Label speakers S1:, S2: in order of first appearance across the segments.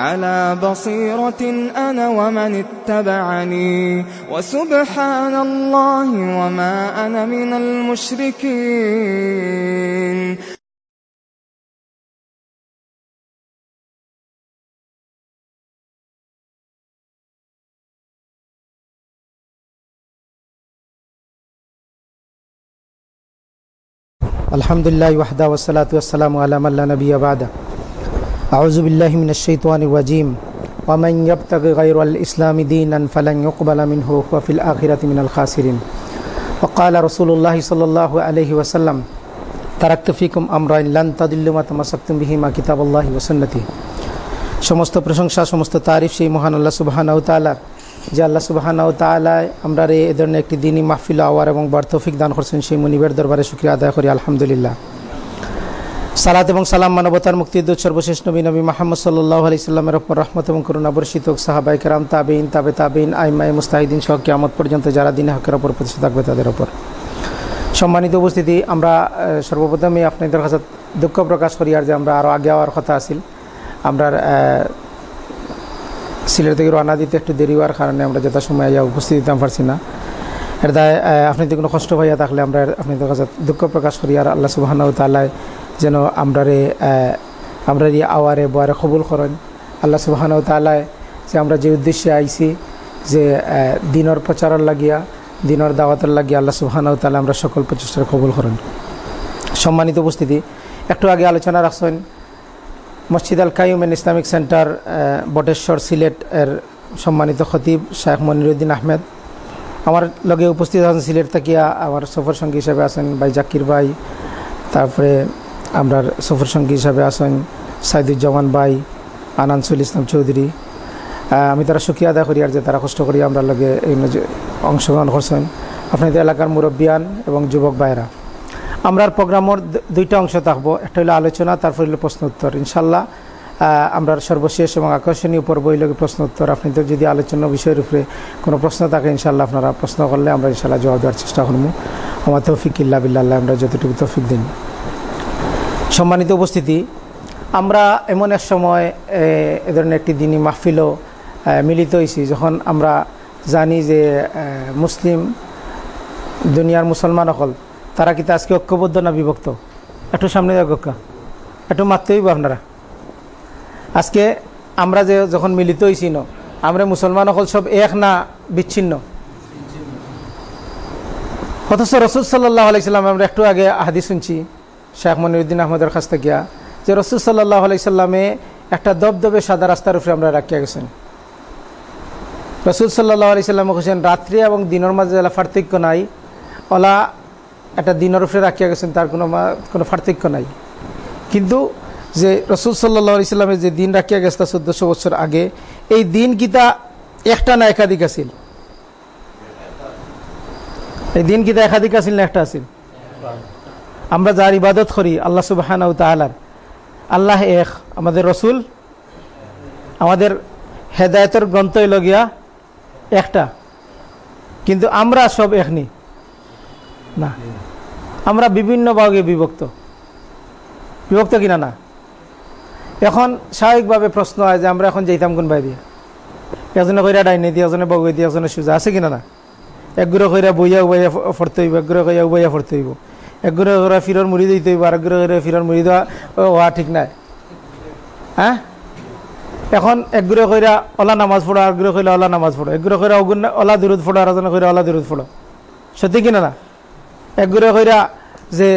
S1: على بصيرة أنا ومن اتبعني. وسبحان الله وما أنا من المشركين.
S2: الحمد لله وحده والصلاة والسلام على من لا نبي بعده. أعوذ بالله من الشيطان الرجيم ومن يبتغي غير الإسلام دينا فلن يقبل منه وهو في الآخرة من الخاسرين وقال رسول الله صلى الله عليه وسلم تركت فيكم أمرين لن تضلوا ما تمسكتم بهما كتاب الله وسنتي সমস্ত প্রশংসা সমস্ত তারিফ সেই মহান আল্লাহ সুবাহানাউ তালার যে আল্লাহ সুবাহানাউ তালায় আমরা এ ধরনের একটি দিনই মাহফিল আওয়ার এবং বার্তফিক দান করছেন সেই মনিবের দরবারে শুক্রিয়া আদায় করি আলহামদুলিল্লাহ সালাত এবং সালাম মানবতার মুক্তিদূত সর্বশেষ নবী নবী মাহমদ সাল্লাহ আলি সাল্লামের ওপর রহমত এবং করুণা বর্ষিত সাহাবাই কেরাম তাবিন তাবে তাবিন আইমাই মুস্তাহিদিন সহ কিয়ামত পর্যন্ত যারা দিনে হকের ওপর প্রতিষ্ঠা থাকবে তাদের ওপর। সম্মানিত উপস্থিতি, আমরা সর্বপ্রথমে আপনাদের কাছে দুঃখ প্রকাশ করি আর যে আমরা আরও আগে হওয়ার কথা আছিল। আমরা সিলেট থেকে রানা দিতে একটু দেরি হওয়ার কারণে আমরা যথাসময় আইয়া উপস্থিত দিতাম পারছি না। এর দায় আপনি কোনো কষ্ট হইয়া থাকলে আমরা আপনাদের কাছে দুঃখ প্রকাশ করি আর আল্লাহ সুবাহানাউ তালায় যেন আমরারে আমরা এই আওয়ারে বয়ারে কবুল করেন। আল্লাহ সুবাহানাউ তালায় যে আমরা যে উদ্দেশ্যে আইছি যে দিনের প্রচারের লাগিয়া, দিনের দাওয়াতের লাগিয়া আল্লাহ সুবাহানাউ তালা আমরা সকল প্রচেষ্টার কবুল করেন। সম্মানিত উপস্থিতি, একটু আগে আলোচনা রাখছেন মসজিদ আল কাইমেন ইসলামিক সেন্টার বটেশ্বর সিলেট এর সম্মানিত খতিব শাহ মনিরুদ্দিন আহমেদ। আমার লগে উপস্থিত আছেন সিলেট থাকিয়া আমার সফর সঙ্গী হিসেবে আছেন ভাই জাকির ভাই, তারপরে আমরা সফর সঙ্গী হিসাবে আছেন সাইদুজ্জামান ভাই, আনানসুল ইসলাম চৌধুরী। আমি তারা সুখী আদায় করি আর যে তারা কষ্ট করি আমরা লগে এই অংশগ্রহণ করছেন। আপনাদের এলাকার মুরব্বিয়ান এবং যুবক ভাইরা আমরা প্রোগ্রামের দুইটা অংশ থাকব। একটা হলো আলোচনা, তারপর হলো প্রশ্ন উত্তর। ইনশাল্লাহ আমরা সর্বশেষ এবং আকর্ষণীয় পর্ব হইল প্রশ্ন উত্তর। আপনাদের যদি আলোচনা বিষয়ের উপরে কোনো প্রশ্ন থাকে, ইনশাল্লাহ আপনারা প্রশ্ন করলে আমরা ইনশাল্লাহ জবাব দেওয়ার চেষ্টা করব। আমার তৌফিক ইল্লা বিল্লাহ আমরা যতটুকু তৌফিক দিন। সম্মানিত উপস্থিতি আমরা এমন এক সময় এ, ধরনের একটি দিনই মাহফিলও মিলিত হয়েছি যখন আমরা জানি যে মুসলিম দুনিয়ার মুসলমান অকল তারা কিন্তু আজকে ঐক্যবদ্ধ না বিভক্ত? একটু সামনে যাক একটু মারতে হইব আপনারা। আজকে আমরা যে যখন মিলিত হয়েছি ন আমরা মুসলমান অকল সব এক না বিচ্ছিন্ন? অথচ রসুল সাল্লাহ আলাইসাল্লাম আমরা একটু আগে হাদি শুনছি শেখ মনিরুদ্দিন আহমদের কাছ থেকে যে রসুল সাল্লাহ আলাইসাল্লামে একটা দবদবে সাদা রাস্তার উপরে আমরা রাখিয়া গেছেন। রসুল সাল্লাহ আলাইসাল্লাম বলছেন, রাত্রি এবং দিনের মাঝে যেলা পার্থক্য নাই, ওলা একটা দিনের উপরে রাখিয়া গেছেন, তার কোনো কোনো পার্থক্য নাই। কিন্তু যে রসুল সাল্লাহ আলাইসাল্লামের যে দিন রাখিয়া গেছে চোদ্দশো বছর আগে, এই দিন কিতা একটা না একাধিক আছিল? এই দিন কিতা একাধিক আছিল না একটা আছিল? আমরা যার ইবাদত করি, আল্লাহ সুবাহান তালার আল্লাহ এক, আমাদের রসুল। আমাদের হেদায়তের গ্রন্থই লগিয়া একটা। কিন্তু আমরা সব একনি না। আমরা বিভিন্ন ভাগে বিভক্ত। বিভক্ত কিনা না? এখন স্বাভাবিকভাবে প্রশ্ন হয় যে আমরা এখন যেতাম কোন বাই দিয়ে একজনে কইরা ডাইনে দিয়ে একজনে বগুয়ে দিয়ে একজনে সুজা, আছে কিনা না? একগুড়ো কইরা বইয়া উবাইয়া ফরতে হইব, একগুড়ো কইয়া উবাইয়া ফরতে হইব। একগুড়ো কইরা ফিরর মুড়ি দিতে হইব আর একগুড়ো কইরা ফিরর মুড়ি দেওয়া ঠিক নাই। হ্যাঁ? এখন একগুড়ো কইরা ওলা নামাজ পড়ো আর গুড়ো কইরা ওলা নামাজ পড়ো। একগুড়ো কইরা অগুন ওলা দূরত পড়ো আর কইরা ওলা দূরত পড়ো। সত্যি কিনা না একগুড়ো কইরা যে,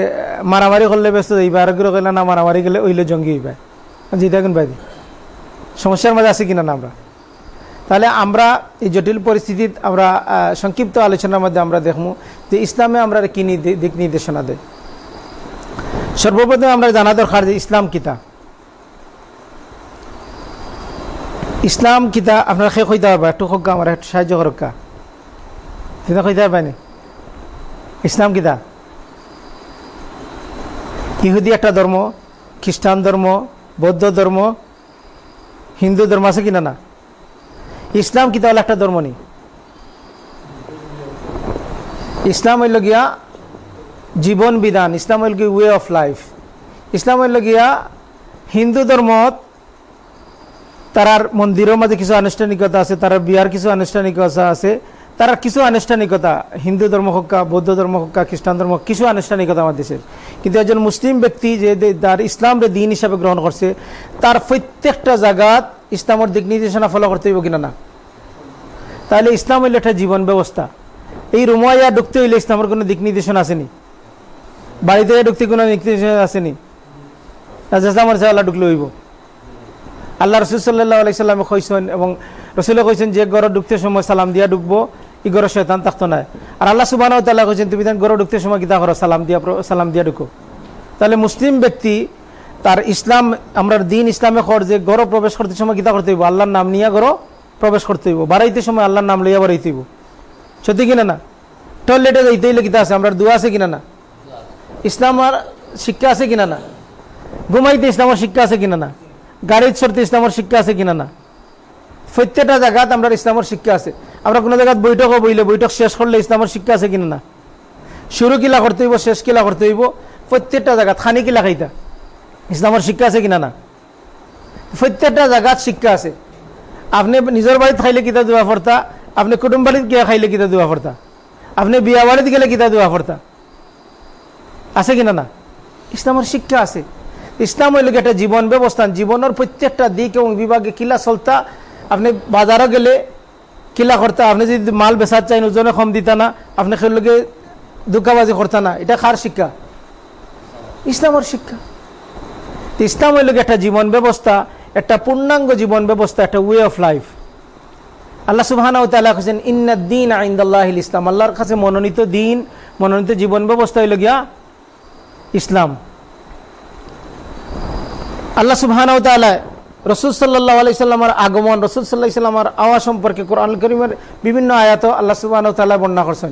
S2: মারামারি করলে ব্যস্ত হইবা আর একগুড়ো কইলা না মারামারি গেলে ওইলে জঙ্গি হইবা। জিতা কোন বাইদি সমস্যার মাঝে আছে কিনা না আমরা? তাহলে আমরা এই জটিল পরিস্থিতিত আমরা সংক্ষিপ্ত আলোচনার মধ্যে আমরা দেখব যে ইসলামে আমরা কি দিক নির্দেশনা দেয় সর্বপ্রথম আমরা জানা দরকার যে ইসলাম কিতা। ইসলাম কিতা আপনারা শেষ হইতে পারবা একটু হোক আমার একটু সাহায্য করক্কা কিতা কইতে পারবানি ইসলাম কিতা? ইহুদি একটা ধর্ম, খ্রিস্টান ধর্ম, বৌদ্ধ ধর্ম, হিন্দু ধর্ম আছে কিনা না? ইসলাম কি তাহলে একটা ধর্ম নেই। ইসলাম হইল গিয়া জীবন বিধান, ইসলাম হইল গিয়া ওয়ে অফ লাইফ ইসলাম হইল গিয়া হিন্দু ধর্মত তারার মন্দিরের মাঝে কিছু আনুষ্ঠানিকতা আছে তার বিয়ার কিছু আনুষ্ঠানিকতা আছে তার কিছু আনুষ্ঠানিকতা, হিন্দু ধর্ম হক্কা বৌদ্ধ ধর্ম হক্কা খ্রিস্টান ধর্ম কিছু আনুষ্ঠানিকতা আমার দেশের কিন্তু একজন মুসলিম ব্যক্তি যে তার ইসলামরে দিন হিসাবে গ্রহণ করছে তার প্রত্যেকটা জায়গাত ইসলামের দিক নির্দেশনা ফলো করতে হইব কিনা না। তাহলে ইসলাম হইলে একটা জীবন ব্যবস্থা এই রুমাইয়া ঢুকতে হইলে ইসলামের কোনো দিক নির্দেশনা আসেনি। বাড়িতে ঢুকতে কোনো দিক নির্দেশনা আসেনি। রাজাস্লামের আল্লাহ ঢুকলে হইব। আল্লাহ রসুল সাল্লাহ আলাইসাল্লামে কইছেন এবং রসুলে কইছেন যে গড় ঢুকতে সময় সালাম দিয়া ঢুকবো ই গড় শৈতান থাকতো না। আর আল্লাহ সুবাহ তাল্লাহ কইছেন, তুমি তান গড় ঢুকতে সময় কিতা করো, সালাম দিয়া সালাম দিয়া ঢুকো। তাহলে মুসলিম ব্যক্তি, তার ইসলাম, আমরা দিন ইসলামে কর যে গড় প্রবেশ করতে সময় কিতা করতে হইব, আল্লাহর নাম নিয়ে গড় প্রবেশ করতে হইব। বাড়াইতে সময় আল্লাহর নাম লইয়া বাড়াইতে হইব। সত্যি কিনা না? টয়লেটে যাইতে কিতা আছে? আমরা দোয়া আছে কিনা না? ইসলাম আর শিক্ষা আছে কিনা না? ঘুমাইতে ইসলামের শিক্ষা আছে কিনা না? গাড়ির চড়তে ইসলামের শিক্ষা আছে কিনা না? প্রত্যেকটা জায়গাত আমরা ইসলামের শিক্ষা আছে। আমরা কোনো জায়গায় বৈঠকও বইলে বৈঠক শেষ করলে ইসলামের শিক্ষা আছে কিনা না? শুরু কিলা করতে হইব, শেষ কিলা করতে হইব? প্রত্যেকটা জায়গাত খানি কিলা খাইতা? ইসলামের শিক্ষা আছে কিনা না? প্রত্যেকটা জায়গাত শিক্ষা আছে। আপনি নিজের বাড়িতে খাইলে কিতা দোয়া পড়তা আপনি কুটুম গিয়ে খাইলে কিতা দোয়া পড়তা? আপনি বিয়া বাড়িতে গেলে কিতা দোয়া পড়তা? আছে কিনা না ইসলামের শিক্ষা আছে। ইসলাম হইল একটা জীবন ব্যবস্থা জীবনের প্রত্যেকটা দিক এবং বিভাগে কিলা চলতা, আপনি বাজারও গেলে কিলা করতা। আপনি যদি মাল বেচার চাই ওজনে কম দিতা না, আপনি সেগুলোকে দুঃখাবাজি করতা না। এটা কার শিক্ষা? ইসলামের শিক্ষা। ইসলাম হইল একটা জীবন ব্যবস্থা, একটা পূর্ণাঙ্গ জীবন ব্যবস্থা, একটা ওয়ে অফ লাইফ আল্লাহ সুবাহানা কেছেন ইন্না দিন আইন্দাল্লাহ ইসলাম। আল্লাহর কাছে মনোনীত দিন, মনোনীত জীবন ব্যবস্থা হইল গিয়া ইসলাম। আল্লাহ সুবহানাহু তাআলা রসুল সাল্লাহ আলি সাল্লামার আগমন, রসুল সাল্লাহ সাল্লামার আওয়া সম্পর্কে কোরআন করিমের বিভিন্ন আয়াত আল্লাহ সুবাহ তাল্লাহ বর্ণনা করছেন।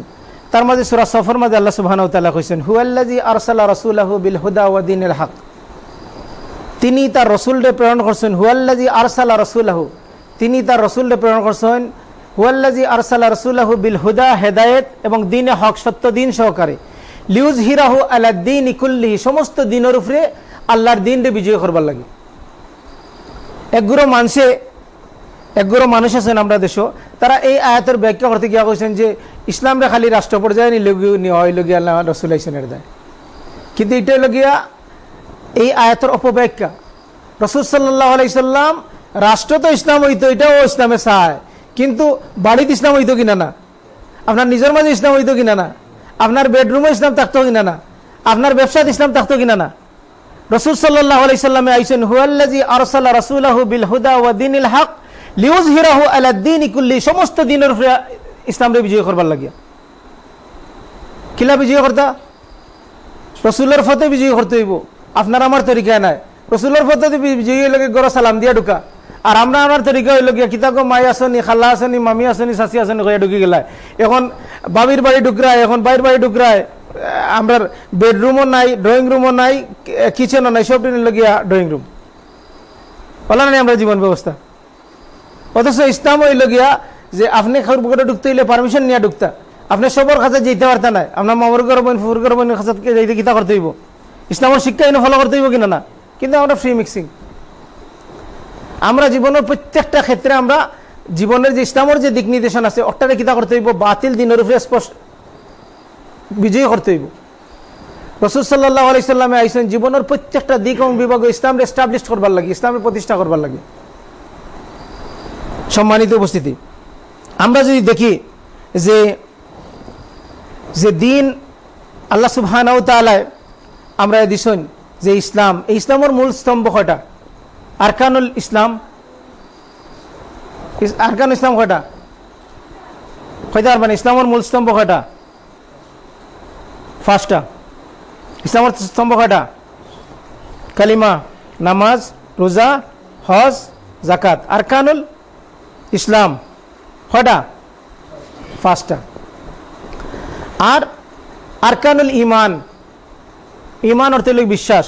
S2: তার মাঝে সুরা সফর মাঝে আল্লাহ সুবাহ তাল্লাহ কইছেন হুয়াল্লাজি আরসাল্লাহ রসুল্লাহ বিল হুদা ওয়াদিন হক। তিনি তার রসুলরে প্রেরণ করছেন হুয়াল্লাজি আরসাল্লাহ রসুল্লাহ তিনি তার রসুলরে প্রেরণ করছেন হুয়াল্লাজি আরসাল্লাহ রসুল্লাহ বিল হুদা হেদায়েত এবং দিনে হক সত্য দিন সহকারে। লিউজ হিরাহু দিন ইকুল্লিহি সমস্ত দিনের উপরে আল্লাহর দিনরে বিজয় করবার লাগে। একগুলো মানুষে একগুলো মানুষ আছেন আমরা দেশ, তারা এই আয়াতের ব্যাখ্যা করতে গিয়া কইছেন যে ইসলামরা খালি রাষ্ট্র পর্যায়ে নিলগিয়া আল্লাহ রসুল আইসেনের দেয়। কিন্তু এটা লগিয়া এই আয়াতের অপব্যাখ্যা। রসুল সাল্লাহ আলাইসাল্লাম রাষ্ট্র তো ইসলাম হইতো, এটাও ইসলামে চায়। কিন্তু বাড়িতে ইসলাম হইতো কিনা না? আপনার নিজের মাঝে ইসলাম হইতো কিনা না? আপনার বেডরুমে ইসলাম থাকতো কিনা না? আপনার ব্যবসাতে ইসলাম থাকতো কিনা না? রসুল সাল্লাহ আলাইসাল্লামে আইসেন হুয়াল্লাজি আরসাল্লাহ রসুল্লাহ বিল হুদা ওয়া দিনিল হক লিউজ হিরাহু আলা দিন ইকুল্লি সমস্ত দিনের ইসলামরে বিজয় করবার লাগিয়া। কিলা বিজয় করতা? রসুলের ফতে বিজয় করতে হইব। আপনার আমার তরিকা নাই। রসুলের ফতে বিজয়ী লাগে গড় সালাম দিয়া ঢুকা। আর আমরা আমার তরিকা হইল গিয়া কিতাকো মাই আসনি খাল্লা আসনি মামি আসনি চাচি আসনি হয়ে ঢুকি গেলায় এখন বাবির বাড়ি ঢুকরায়, এখন বাইর বাড়ি ঢুকরায় আমরা বেডরুমও নাই ড্রয়িং রুমও নাই কিচেনও নাই সব লগিয়া ড্রয়িং রুম বলা নাই আমরা জীবন ব্যবস্থা? অথচ ইসলাম হইল গিয়া যে আপনি খাবার ঢুকতে হইলে পারমিশন নিয়ে ঢুকতা। আপনি সবর কাছে যেতে পারতা নাই। আপনার মামুর গরবেন ফুর গরবেন কাছে যাইতে কিতা করতে হইব? ইসলামের শিক্ষা এনে ফলো করতে হইব কিনা না? কিন্তু আমরা ফ্রি মিক্সিং আমরা জীবনের প্রত্যেকটা ক্ষেত্রে আমরা জীবনের যে ইসলামের যে দিক নির্দেশন আছে অট্টারে কিতা করতে হইব? বাতিল দিনের উপরে স্পষ্ট বিজয়ী করতে হইব। রসুল সাল্লাহ আলাইসাল্লামে আইসেন, জীবনের প্রত্যেকটা দিক এবং বিভাগ ইসলামে এস্টাবলিশ করবার লাগে ইসলামের প্রতিষ্ঠা করবার লাগে। সম্মানিত উপস্থিতি, আমরা যদি দেখি যে যে দিন আল্লাহ তালায় আমরা দিছন যে ইসলাম, এই ইসলামের মূল স্তম্ভ কয়টা? আরকানুল ইসলাম আরকানুল ইসলাম কয়টা? কয়টা মানে ইসলামের মূল স্তম্ভ কয়টা? ফার্স্টটা ইসলামের স্তম্ভ কয়টা? কালিমা, নামাজ, রোজা, হজ জাকাত আরকানুল ইসলাম কয়টা? ফার্স্টটা আর আরকানুল ইমান ইমান অর্থ বিশ্বাস।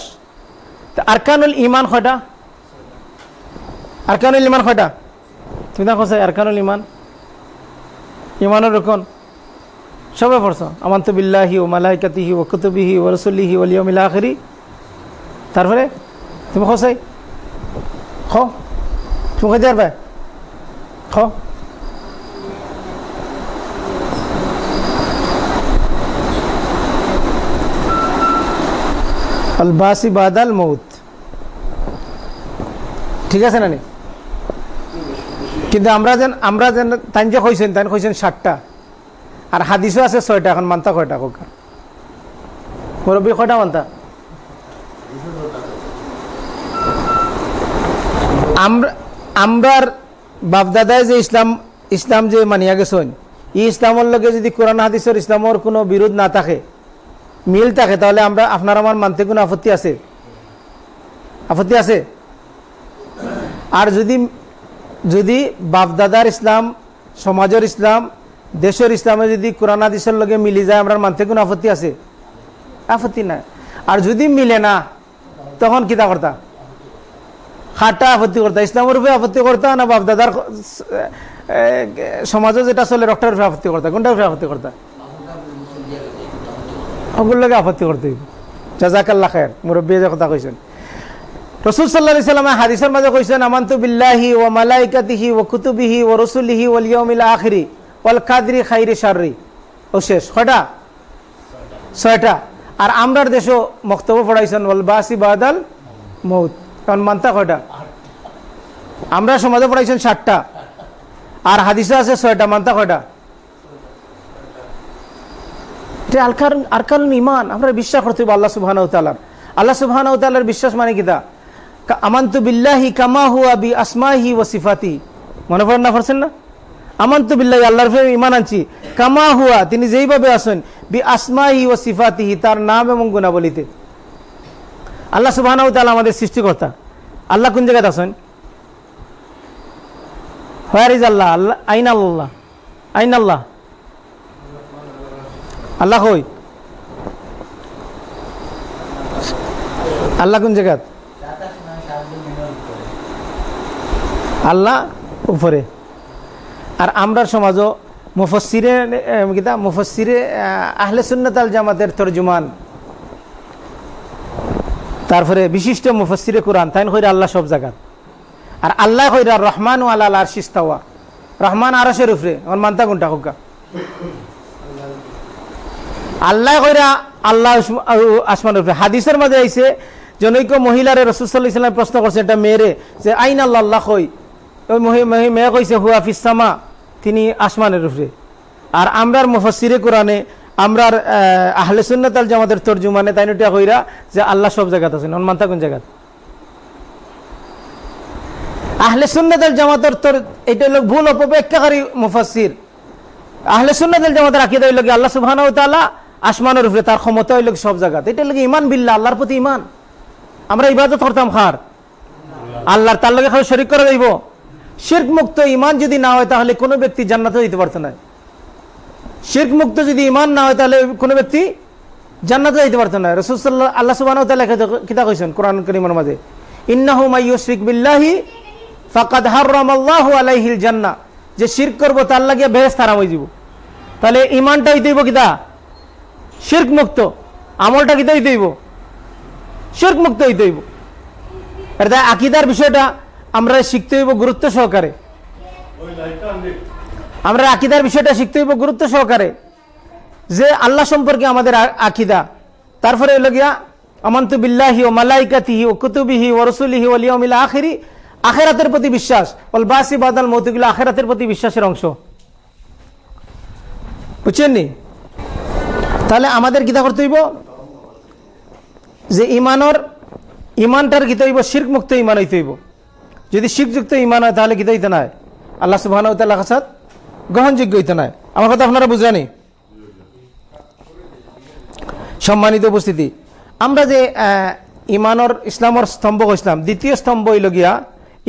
S2: আরকানুল ইমান কয়টা? আরকানুল ইমান কয়টা? তুমি দেখো স্যার আরকানুল ইমান, ইমানের রকম সবাই পড়ছো। আমান্ত বিল্লাহি ও মালাইকাতিহি ও কুতুবিহি ও রসুল্লিহি ও লিয়মিল আখরি। তারপরে তুমি খসাই খ। তুমি খাইতে পারবে খ। আল বাসি বাদাল মৌত ঠিক আছে না নি? কিন্তু আমরা যেন আমরা যেন তাই যে কইছেন তাই কইছেন ষাটটা আর হাদিসও আছে ছয়টা, এখন মানতা কয়টা কোকা মুরব্বী কয়টা মানতা? আমরা, আমরার বাপদাদায় যে ইসলাম ইসলাম যে মানিয়া গেছেন ই ইসলামের লগে যদি কোরআন, হাদিসের ইসলামের কোনো বিরোধ না থাকে, মিল থাকে, তাহলে আমরা আপনার আমার মানতে কোনো আপত্তি আছে? আপত্তি আছে? আর যদি যদি বাপদাদার ইসলাম, সমাজের ইসলাম, দেশের ইসলামে যদি কোরআন হাদিসের লগে মিলি যায়, আমরা মানতে কোনো আপত্তি আছে? আপত্তি নাই। আর যদি মিলে না, তখন কিতা করতা? খাটা আপত্তি করতা? ইসলামের উপরে আপত্তি করতা না বাপদাদার সমাজে যেটা চলে, রক্তের উপরে আপত্তি করতা? কোনটার উপরে আপত্তি করতা? সকলকে আপত্তি করতে হইব। জাজাকাল্লা খায়ের। মুরব্বী যে কথা কইছেন। রসুল সাল্লাহ সাল্লামে হাদিসের মাঝে কইছেন, আমান্তু বিল্লাহি ও মালাইকাতিহি ও কুতুবিহি ও রসুলিহি ওল ইয়মিল আখরি ওল কাদরি খাইরি সারি ও শেষ, কয়টা? ছয়টা। আর আমরার দেশও বক্তব্য পড়াইছেন ওল বাসি বাদাল মৌত কারণ মানতা কয়টা? আমরা সমাজে পড়াইছেন ষাটটা আর হাদিসে আছে ছয়টা, মানতা কয়টা? আর কারণ ইমান আমরা বিশ্বাস করতে আল্লাহ সুবহান আল্লাহ সুবহান বিশ্বাস মানে কিতা আমান্তু বিল্লাহি কামা বি আসমাহি ও সিফাতি। মনে পড়েন না, পড়ছেন না? আমান্তু বিল্লাহি, আল্লাহর ইমান আনছি। কামা হুয়া, তিনি যেইভাবে আসেন, বি আসমাহি ও সিফাতিহি, তার নাম এবং গুণাবলিতে। আল্লাহ সুবহান আমাদের সৃষ্টিকর্তা। আল্লাহ কোন জায়গায় আছেন? হোয়ার ইজ আল্লাহ? আল্লাহ আইন আল্লাহ? আইন আল্লাহ? আল্লাহ কই? আল্লাহ কোন জায়গা আল্লাহ উপরে। আর আমরা সমাজও মুফসিরে কিতা মুফসিরে আহলে সুন্নত আল জামাতের তর্জুমান। তারপরে বিশিষ্ট মুফসিরে কোরআন তাই কইরা আল্লাহ সব জায়গাত আর আল্লাহ কইরা রহমান ও আল্লাহ আর শিস্তাওয়া রহমান আরসের উপরে, আমার মানতা কোনটা হোক আল্লাহ কইরা আল্লাহ আসমান উপরে। হাদিসের মাঝে আইছে, জনৈক মহিলারে রসুসাল্লাহ ইসলাম প্রশ্ন করছে একটা মেয়েরে যে, আইন আল্লাহ আল্লাহ কই ওই মেয়ে কইছে, হুয়া ফিসামা তিনি আসমানের উপরে। আর আমরার মুফসিরে কোরআনে আমরার আহলে সুন্নত আল জামাতের তর্জুমানে তাই নটিয়া কইরা যে আল্লাহ সব জায়গাত আছেন। মানতা কোন জায়গাত? আহলে সুন্নত আল জামাতের তোর এটা হলো ভুল অপব্যাখ্যাকারী মুফাসির আহলে সুন্নত আল জামাতের আকিদা হইল আল্লাহ সুবহানাহু ওয়া তাআলা আসমানের উপরে, তার ক্ষমতা হইল সব জায়গাতে। এটা লাগে ইমান বিল্লা আল্লাহর প্রতি ইমান আমরা ইবাদত করতাম খার আল্লাহর, তার লগে খালি শরিক করে দেব শির্ক মুক্ত ইমান যদি না হয়, তাহলে কোনো ব্যক্তি জান্নাতে দিতে পারতো না। শির্ক মুক্ত যদি ইমান না হয়, তাহলে কোনো ব্যক্তি জান্নাতে দিতে পারতো না। রসুল্লাহ আল্লাহ সুবাহ কিতা কইছেন কোরআন করিমের মাঝে। ইন্নাহু মাইয়ুশরিক বিল্লাহি ফাকাদ হারামাল্লাহু আলাইহিল জান্নাহ যে শিরক করব, তার লাগিয়া বেহেশত হারাম হয়ে যাব তাহলে ইমানটা হইতে হইব কিতা? শির্ক মুক্ত আমলটা কিতা হইতে হইব? শির্ক মুক্ত হইতে হইব। এটা আকিদার বিষয়টা। আমরা শিখতে হইব গুরুত্ব সহকারে। আমরা আকিদার বিষয়টা শিখতে হইব গুরুত্ব সহকারে। যে আল্লাহ সম্পর্কে আমাদের আকিদা। তারপরে হইল গিয়া, আমন্ত বিল্লাহি ও মালাইকাতিহি ও কুতুবিহি ও রসুলিহি ও লিয়মিল আখিরি। আখেরাতের প্রতি বিশ্বাস। বল বাসি বাদাল মৌতুগুলো আখেরাতের প্রতি বিশ্বাসের অংশ। বুঝছেননি তাহলে আমাদের গীতা করতে হইব যে ইমানর, ইমানটার গীতা হইব শির্ক মুক্ত ইমান হইতে হইব। যদি শিখযুক্ত ইমান হয়, তাহলে হইতে নাই? আল্লাহ সুবাহ গ্রহণযোগ্য হইতে নাই। আমার কথা আপনারা বুঝানি সম্মানিত উপস্থিতি, আমরা যে ইমানর ইসলামর স্তম্ভ ইসলাম দ্বিতীয় স্তম্ভ হইল গিয়া,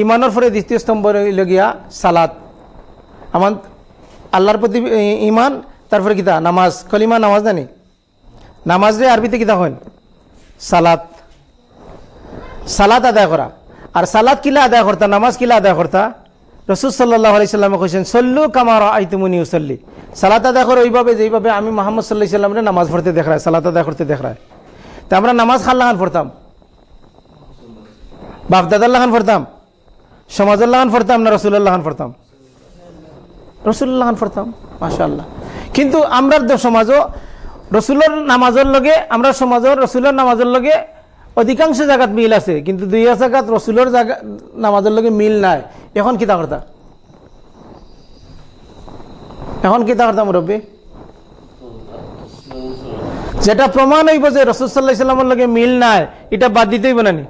S2: ইমানের পরে দ্বিতীয় স্তম্ভ হইল গিয়া সালাদ আমার, আল্লাহর প্রতি ইমান, তারপরে কিতা? নামাজ। কলিমা নামাজ জানি নামাজ রে আরবিতে কিতা হন সালাত। সালাত আদায় করা। আর সালাত কিলা আদায় করতা, নামাজ কিলা আদায় করতা? রসুল সাল্লাহ আলাইসাল্লামে কৈছেন সল্লু কামার আইতুমুনি উসল্লি। সালাত আদায় করো ওইভাবে যেইভাবে আমি মোহাম্মদ সাল্লাহ সাল্লামের নামাজ পড়তে দেখায়, সালাত আদায় করতে দেখায়। তা আমরা নামাজ খান লাগান পড়তাম। বাপদাদার লাগান পড়তাম। সমাজের লাগান পড়তাম না রসুল্লাহ লাগান পড়তাম? রসুল্লাহ পড়তাম মাশাল্লাহ কিন্তু আমরা সমাজও রসুলের নামাজের লগে, আমরা সমাজের রসুলের নামাজের লগে অধিকাংশ জায়গাত মিল আছে, কিন্তু দুই জায়গাত রসুলের জায়গা নামাজের লগে মিল নাই। এখন কিতা করতা এখন কিতা করতাম রব্বি যেটা প্রমাণ হইব যে রসুল সাল্লাহ লগে মিল নাই, এটা বাদ দিতেই বানানি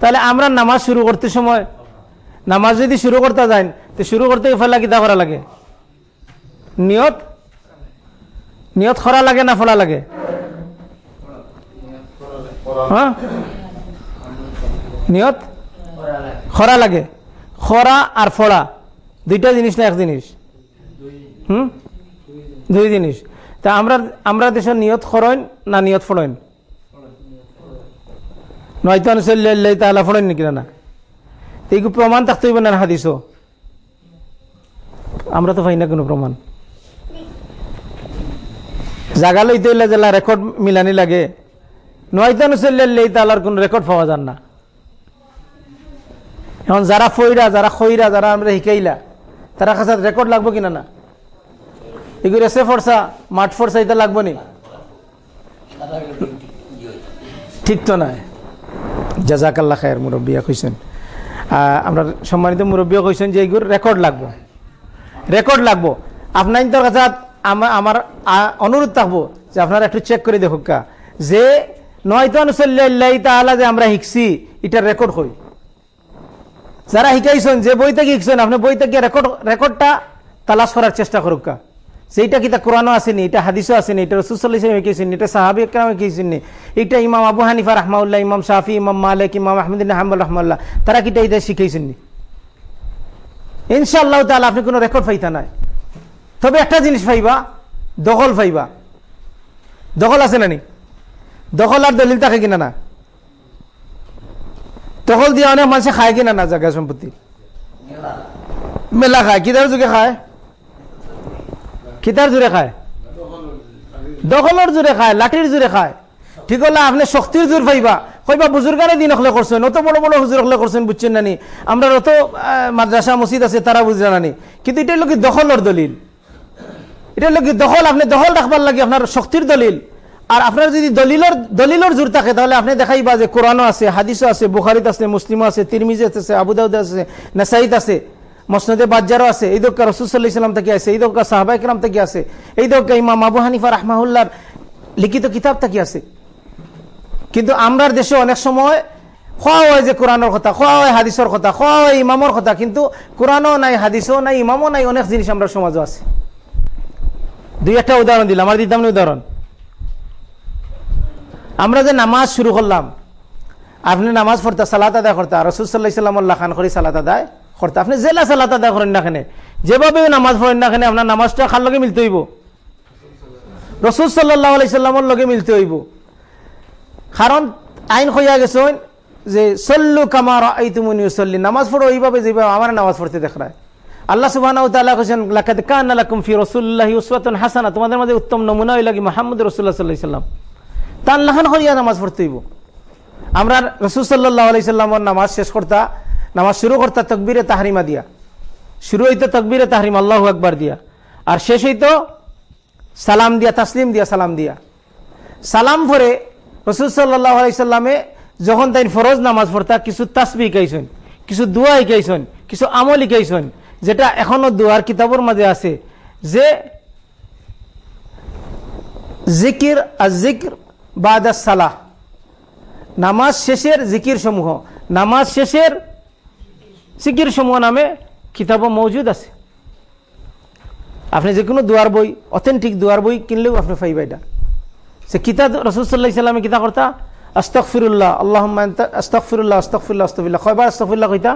S2: তাহলে আমরা নামাজ শুরু করতে সময় নামাজ যদি শুরু করতে যান তো শুরু করতে ফেলা কিতা করা লাগে? নিয়ত? নিয়ত খরা লাগে না ফলা লাগে? হ্যাঁ? নিয়ত? খরা লাগে। খরা আর ফড়া, দুইটা জিনিস না এক জিনিস? হুম? দুই জিনিস। তা আমরা আমরা দেশের নিয়ত খরইন না নিয়ত ফড়ইন? নয়তো অনুসল্লাই তাহলে ফড়ইন নাকি না এই প্রমাণ থাকতে হইব না হাদিস আমরা তো পাই না কোনো প্রমাণ। জাগা লইতে হইলে রেকর্ড মিলানি লাগে। নয়তো অনুসল্লাই তাহলে কোন রেকর্ড পাওয়া যান না। এখন যারা ফইরা, যারা খইরা, যারা আমরা শিকাইলা তারা কাছে রেকর্ড লাগবো কিনা না? এগুলো এসে ফরসা, মাঠ ফরসা, এটা লাগবো নি? ঠিক তো নয় জাজাকাল্লা খায়ের মুরব্বিয়া কইছেন। আমরা সম্মানিত মুরব্বিয়া কইছেন যে এইগুলো রেকর্ড লাগবো। রেকর্ড লাগবো। আপনার তোর কাছে আমার অনুরোধ থাকব যে আপনারা একটু চেক করে দেখুক যে নয়তো অনুসল্লাই তাহলে যে আমরা শিখছি এটা রেকর্ড হই যারা শিখাইছেন যে বই থেকে শিখছেন আপনি বই থেকে রেকর্ড রেকর্ডটা তালাশ করার চেষ্টা করুক সেইটা কিতা কোরআনও আসেনি, এটা হাদিসও আসেনি, এটা রসুল্লাহ শিখেছেন এটা সাহাবি একরাম শিখেছেন এটা ইমাম আবু হানিফা রহমাউল্লাহ ইমাম শাফি, ইমাম মালিক, ইমাম আহমদিন হাম্বুল রহমাল্লাহ তারা কিটা এটা শিখেছেন ইনশাল্লাহ তাহলে আপনি কোনো রেকর্ড পাইতা নাই। তবে একটা জিনিস পাইবা, দখল পাইবা। দখল আছে না নানি দখল আর দলিল থাকে কিনা না? দখল দিয়ে অনেক মানুষে খায় কিনা না জায়গা সম্পত্তি? মেলা খায়। কিতার যুগে খায়? কিতার জোরে খায়? দখলের জোরে খায় লাঠির জোরে খায়। ঠিক হলে আপনি শক্তির জোর পাইবা। কইবা বুজুর্গারে দিন হলে করছেন অত বড় বড় হুজুর হলে করছেন বুঝছেন নানি? আমরা অত মাদ্রাসা মসজিদ আছে, তারা বুঝরা নানি। কিন্তু এটা লোক দখলের দলিল। এটা লোক দখল, আপনি দখল রাখবার লাগে, আপনার শক্তির দলিল। আর আপনার যদি দলিলর দলিলর জোর থাকে, তাহলে আপনি দেখাইবা যে কোরআনও আছে, হাদিসও আছে, বুখারিত আছে, মুসলিমও আছে, তিরমিজ আছে আবুদাউদ আছে নাসাইদ আছে, মসনদে বাজ্জারও আছে, এই দোকা রসুল্লাহ ইসলাম থেকে আছে, এই দোকা সাহাবা ইকরাম থেকে আছে, এই দোকা ইমাম আবু হানিফা রাহমাহুল্লার লিখিত কিতাব থেকে আছে। কিন্তু আমরার দেশে অনেক সময় খোয়া হয় যে কোরআনের কথা, খোয়া হয় হাদিসের কথা, খোয়া হয় ইমামর কথা, কিন্তু কোরআনও নাই, হাদিসও নাই, ইমামও নাই, অনেক জিনিস আমরা সমাজও আছে। দুই একটা উদাহরণ দিলাম, আমার দিতাম উদাহরণ। আমরা যে নামাজ শুরু করলাম, আপনি নামাজ পড়তে সালাত আদায় করতে রসুল্লাহ ইসলাম খান করি সালাত আদায় করতে। আপনি জেলা সালাত আদায় করেন না খানে যেভাবে নামাজ পড়েন না খানে আপনার নামাজটা খার লগে মিলতে হইব? রসুল সাল্লাহ আলাইসাল্লামর লগে মিলতে হইব। কারণ আইন হইয়া গেছেন যে, সল্লু কামার এই তুমি সল্লি নামাজ পড়ো এইভাবে যেভাবে আমার নামাজ পড়তে দেখায়। আল্লাহ সুবাহ তোমাদের মধ্যে উত্তম নমুনা হই লাগি মোহাম্মদ রসুল্লাহ সাল্লাহ সাল্লাম। তার লাখান হইয়া নামাজ পড়তে হইব। আমরা রসুল সাল্লাহ আলাইসাল্লামর নামাজ শেষ করতা, নামাজ শুরু করতা তকবিরে তাহারিমা দিয়া। শুরু হইতো তকবিরে তাহারিম, আল্লাহ একবার দিয়া। আর শেষ হইতো সালাম দিয়া, তাসলিম দিয়া, সালাম দিয়া। সালাম পরে রসুল সাল্লাহ আলাইসাল্লামে যখন তাই ফরজ নামাজ পড়তা, কিছু তাসবি শিকাইছেন কিছু দোয়া শিকাইছেন কিছু আমল শিকাইছেন যেটা এখনও দোয়ার কিতাবের মাঝে আছে, যে জিকির আর জিকির বাদা সালাহ। নামাজ শেষের জিকির সমূহ নামাজ শেষের জিকির সমূহ নামে কিতাব মজুদ আছে। আপনি যে কোনো দুয়ার বই, অথেন্টিক দুয়ার বই কিনলেও আপনি পাইবা এটা। সে কিতা রসুল্লাহ ইসলামে কিতা করতা আস্তফিরুল্লাহ আল্লাহ আস্তফিরুল্লাহ আস্তফিল্লাহ আস্তফিল্লাহ কয়বার আস্তফিল্লাহ কইতা?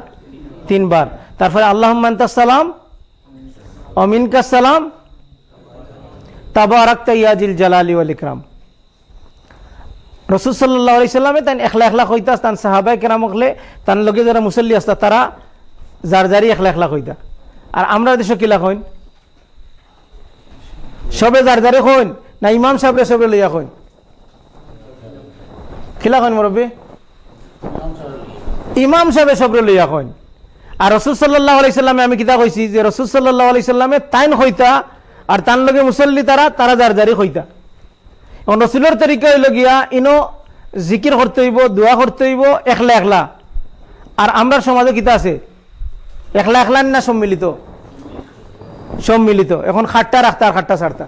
S2: তিনবার তারপরে আল্লাহ সালাম, অমিনকা সালাম, তাবারাক্তা ইয়াজিল জালালি ওয়াল ইকরাম। রসুল সাল্লাহ সাল্লামে তাই একলা একলা কইতাস তান সাহাবাই কেরাম হলে তার লগে যারা মুসল্লি আসতা তারা যার যারি একলা একলা কইতা। আর আমরা দেশে কিলা কইন? সবে যার যারে কইন, না ইমাম সাহেবরে সবে লইয়া কইন। কিলা কইন মুরব্বী? ইমাম সাহেবে সবরে লইয়া কইন। আর রসুল সাল্লাহ আলাইসাল্লামে আমি কিতা কইছি যে রসুল সাল্লাহ আলাইসাল্লামে তাইন হইতা আর তার লগে মুসল্লি তারা তারা যার যারি হইতা এখন রসুলের তরিকা হইল গিয়া, ইনো জিকির করতে হইব দোয়া করতে হইব, একলা একলা। আর আমরার সমাজে কিতা আছে? একলা একলা না সম্মিলিত। সম্মিলিত। এখন খাট্টা রাখতা আর খাট্টা ছাড়তা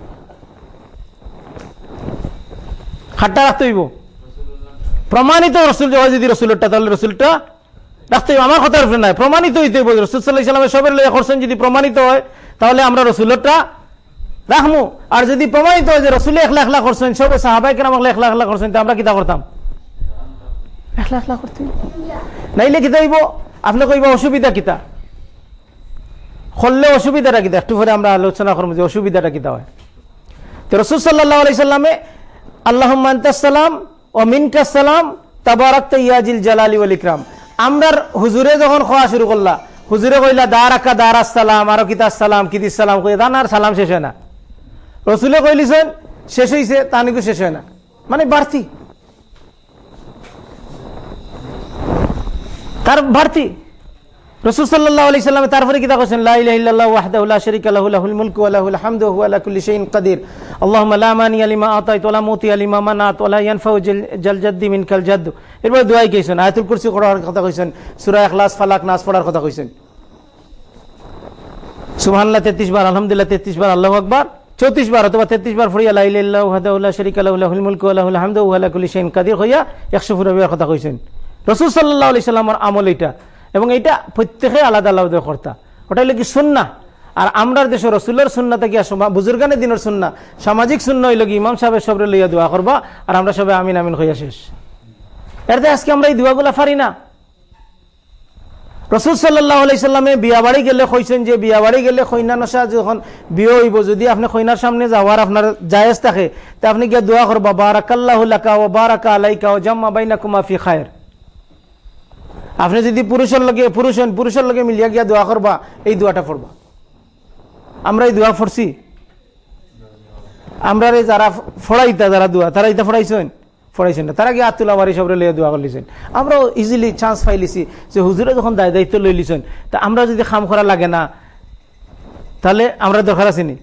S2: খাট্টা রাখতে হইব। প্রমাণিত রসুল যদি রসুলটা তাহলে রসুলটা রাখতে হইব। আমার কথার নাই। প্রমাণিত হইতে হইব রসুল সাল্লাহ ইসলামের সবের করছেন যদি প্রমাণিত হয়, তাহলে আমরা রসুলটা রাখমু আর যদি প্রমাণিত হয় যে রসুল একলা একলা করছেন সবে সাহাবাই কেন আমাকে একলা একলা করছেন তো আমরা কিতা করতাম? একলা একলা করতে? নাইলে কিতা হইব? আপনি কইব অসুবিধা কিতা? করলে অসুবিধাটা কিতা? একটু পরে আমরা আলোচনা করব যে অসুবিধাটা কিতা হয়। তো রসুল সাল্লাহ আলাইসাল্লামে আল্লাহ সালাম ও মিনকাসালাম তাবারাক ইয়াজিল জালালি ওয়াল ইকরাম। আমরার হুজুরে যখন খাওয়া শুরু করলা হুজুরে কইলা দার আকা দার আসসালাম আরও কিতা সালাম কিদিস সালাম কই দান আর সালাম শেষ হয় না। রসুলে কইলিছেন, শেষ হইছে, তা নাকি শেষ হয় না। মানে বাড়তি। তার বাড়তি। রসুল সাল্লাহ আলি সাল্লামে তারপরে কিতা করছেন লা ইলাহা ইল্লাল্লাহু ওয়াহদাহু লা শারীকা লাহু, লাহুল মুলকু লাহুল হামদু ওয়া হুয়া আলা কুল্লি শাইইন কাদির। আল্লাহুম্মা লা মানিয়া লিমা আতাইত ওয়া লা মুতিয়া লিমা মানাত ওয়া লা ইয়ানফাউ জাল জাদ্দি মিনকাল জাদ্দু। এরপরে দোয়াই কইছেন? আয়াতুল কুরসি পড়ার কথা কইছেন, সূরা ইখলাস, ফালাক, নাস পড়ার কথা কইছেন। সুবহানাল্লাহ 33 বার, আলহামদুলিল্লাহ 33 বার, আল্লাহু আকবার। 34 বার অথবা 33 বার ফরিয়া লা ইলাহা ইল্লাল্লাহু ওয়াহদাহু লা শারীকা লাহু, লাহুল মুলকু ওয়া লাহুল হামদু আলা কুল্লি শাইইন কাদির হইয়া 100 বার কথা কইছেন। রাসূল সাল্লাল্লাহু আলাইহি সাল্লামের আমল এটা এবং এটা প্রত্যেকে আলাদা আলাদা কর্তা। ওটা হলো কি সুন্না আর আমরার দেশের রসুলের সুন্না থেকে বুজুর্গানের দিনের সুন্না সামাজিক শূন্য হইল ইমাম সাহেবের সবরে লইয়া দোয়া করবা আর আমরা সবাই আমিন আমিন হইয়া শেষ। এরতে আজকে আমরা এই দোয়াগুলা ফারি না। রসুল সাল্লাহ আলাইসাল্লামে বিয়া বাড়ি গেলে কইছেন যে বিয়া বাড়ি গেলে কইনা নশা যখন বিয়ে হইব, যদি আপনি কইনার সামনে যাওয়ার আপনার জায়েজ থাকে, তা আপনি গিয়ে দোয়া করবা বারাকাল্লাহ লাকা ও বারাকা আলাইকা ও জাম্মা বাইনা কুমাফি খায়ের। আপনি যদি পুরুষের লগে পুরুষ পুরুষের লগে মিলিয়া গিয়া দোয়া করবা, এই দোয়াটা পড়বা। আমরা এই দোয়া পড়ছি। আমরা যারা ফড়াইতা, যারা দোয়া, তারা ইতা ফড়াইছেন। ফড়াইছেন না। তারা গিয়ে আতুলা বাড়ি সবরে লইয়া দোয়া করলিছেন। আমরাও ইজিলি চান্স পাইলিছি যে হুজুরে যখন দায় দায়িত্ব লই লিছেন তা আমরা যদি খাম করা লাগে না, তাহলে আমরা দরকার আছি নি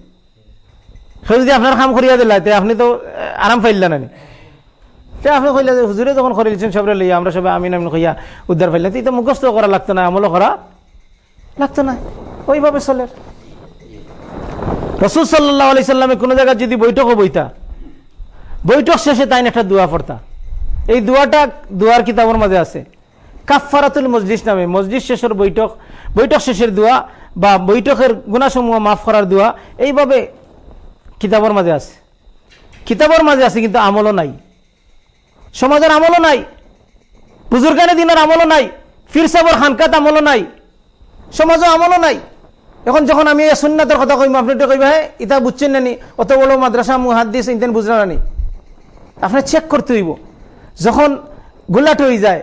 S2: সে যদি আপনার খাম করিয়া দিলা আপনি তো আরাম পাইলা না আপনি কইলা যে হুজুরে যখন করে দিচ্ছেন সবরে লইয়া, আমরা সবাই আমিন আমিন কইয়া উদ্ধার পাইলাম তো মুখস্থ করা লাগতো না, আমলও করা লাগতো না। ওইভাবে চলে। রসুল সাল্লাহ আলি সাল্লামে কোনো জায়গায় যদি বৈঠকও বইতা বৈঠক শেষে তাই একটা দোয়া পড়তা। এই দোয়াটা দোয়ার কিতাবের মাঝে আছে। কাফারাতুল মজলিস নামে। মসজিদ শেষের বৈঠক বৈঠক শেষের দোয়া বা বৈঠকের গুণাসমূহ মাফ করার দোয়া, এইভাবে কিতাবের মাঝে আছে। কিতাবের মাঝে আছে কিন্তু আমলও নাই। সমাজের আমলও নাই। বুজুর্গানের দিনের আমলও নাই। ফির সাবর খানকাত আমলও নাই। সমাজও আমলও নাই। এখন যখন আমি সুন্নাতের কথা কইম, আপনি কইবা হ্যাঁ ইতা বুঝছেন নানি? অত বড় মাদ্রাসা মুহাদ দিয়েছে ইন্তেন বুঝলেন নানি? আপনার চেক করতে হইব। যখন গোলাট হয়ে যায়,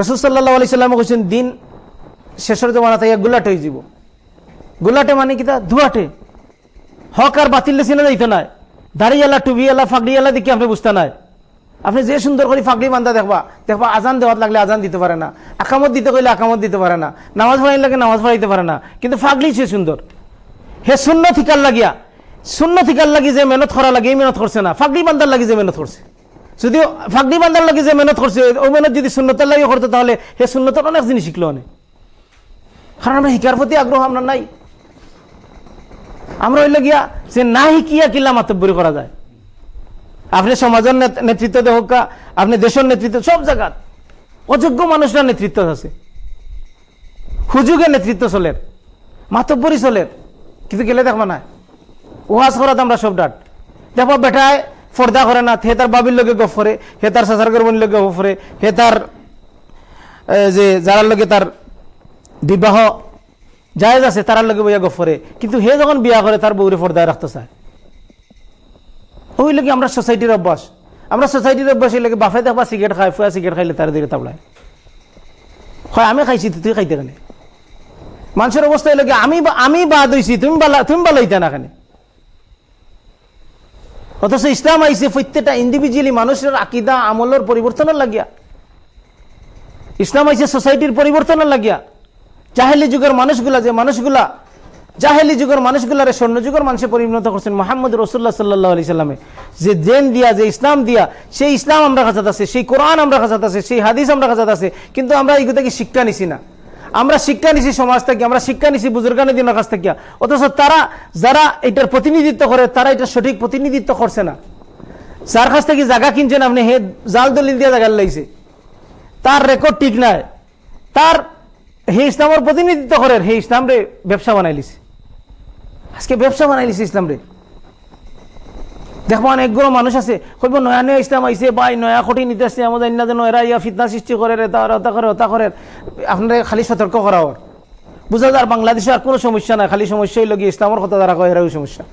S2: রসুল সাল্লাহ আলি সাল্লাম কইছেন, দিন শেষের জমানা থেকে গোলাট হয়ে যাব গোলাটে মানে কিতা ধুয়াটে। হক আর বাতিল চিনে যাইতো নাই দাড়িয়ালা টুবিয়ালা ফাগড়িয়ালা দেখি আপনি বুঝতে নাই। আপনি যে সুন্দর করে ফাঁকড়ি বান্ধা দেখবা দেখবা আজান দেওয়ার লাগলে আজান দিতে পারে না। আকামত দিতে কইলে আকামত দিতে পারে না। নামাজ পড়াই লাগে নামাজ পড়াইতে পারে না। কিন্তু ফাঁকড়ি সে সুন্দর। হে শূন্য থিকার লাগিয়া শূন্য থিকার লাগি যে মেহনত করা লাগে, এই মেহনত করছে না। ফাঁকড়ি বান্ধার লাগি যে মেহনত করছে। যদি ফাঁকড়ি বান্ধার লাগি যে মেহনত করছে, ও মেহনত যদি শূন্যতার লাগে করতো তাহলে হে শূন্যতার অনেক জিনিস শিখলো অনেক। কারণ আমরা শিকার প্রতি আগ্রহ আমরা নাই। আমরা হইলে গিয়া যে না শিকিয়া কিলা মাতব্বরি করা যায়। আপনি সমাজের নেতৃত্ব হোক আপনি দেশের নেতৃত্ব, সব জায়গা অযোগ্য মানুষরা নেতৃত্ব আছে। সুযোগে নেতৃত্ব চলের মাতব্বরি চলের কিন্তু গেলে দেখবা না। ওয়াজ করাত আমরা সব ডাট। দেখো বেটায় ফর্দা করে না, হে তার বাবির লগে গফ করে, হে তার সাসার গরবনির লগে গফ করে, হে তার যে যারার লগে তার বিবাহ জায়েজ আছে, তারার লগে বইয়া গফ করে। কিন্তু হে যখন বিয়া করে, তার বউরে ফর্দায় রাখতে চায়। ওই লাগে আমরা সোসাইটির অভ্যাস। আমরা সোসাইটির বসে লেগে বাফে দেখবা সিগারেট খায়, ফুয়া সিগারেট খাইলে তার দিকে তাবলায়। হয়, আমি খাইছি, তুই খাইতে কেন? মানুষের অবস্থা এলাকে আমি আমি বাদ হইছি, তুমি বালা তুমি বালাইতে না কেন? অথচ ইসলাম আইসে প্রত্যেকটা ইন্ডিভিজুয়ালি মানুষের আকিদা, আমলের পরিবর্তনের লাগিয়া। ইসলাম আইসে সোসাইটির পরিবর্তনের লাগিয়া। জাহেলি যুগের মানুষগুলা যে মানুষগুলা, জাহেলি যুগের মানুষগুলারে স্বর্ণ যুগের মানুষে পরিণত করছেন মোহাম্মদ রসুল্লাহ সাল্লাহ আলি সাল্লামে। যে জেন দিয়া, যে ইসলাম দিয়া, সেই ইসলাম আমরা কাছে আছে, সেই কোরআন আমরা কাছে আছে, সেই হাদিস আমরা কাছে আছে, কিন্তু আমরা এইগুলো থেকে শিক্ষা নিছি না। আমরা শিক্ষা নিছি সমাজ থেকে, আমরা শিক্ষা নিছি বুজুর্গানি দিনের কাছ থেকে। অথচ তারা, যারা এটার প্রতিনিধিত্ব করে, তারা এটা সঠিক প্রতিনিধিত্ব করছে না। যার কাছ থেকে জায়গা কিনছেন আপনি, হে জাল দলিল দিয়ে জায়গা লাইছে। তার রেকর্ড ঠিক নাই। তার, হে ইসলামের প্রতিনিধিত্ব করেন, হে ইসলাম রে ব্যবসা বানাই লিছে। আজকে ব্যবসা বানাই ইসলাম রে। দেখব অনেকগুলো মানুষ আছে। কইব, নয়া নয়া ইসলাম আইসে বাই নয়া কঠিন আসছে আমাদের না যেন এরা ইয়া ফিতনা সৃষ্টি করে রে ওটা করে ওটা করে আপনারা খালি সতর্ক করা ওর বুঝা যায় বাংলাদেশে আর কোনো সমস্যা নাই, খালি সমস্যা হইল গিয়ে ইসলামের কথা তারা কয়, এরাও সমস্যা।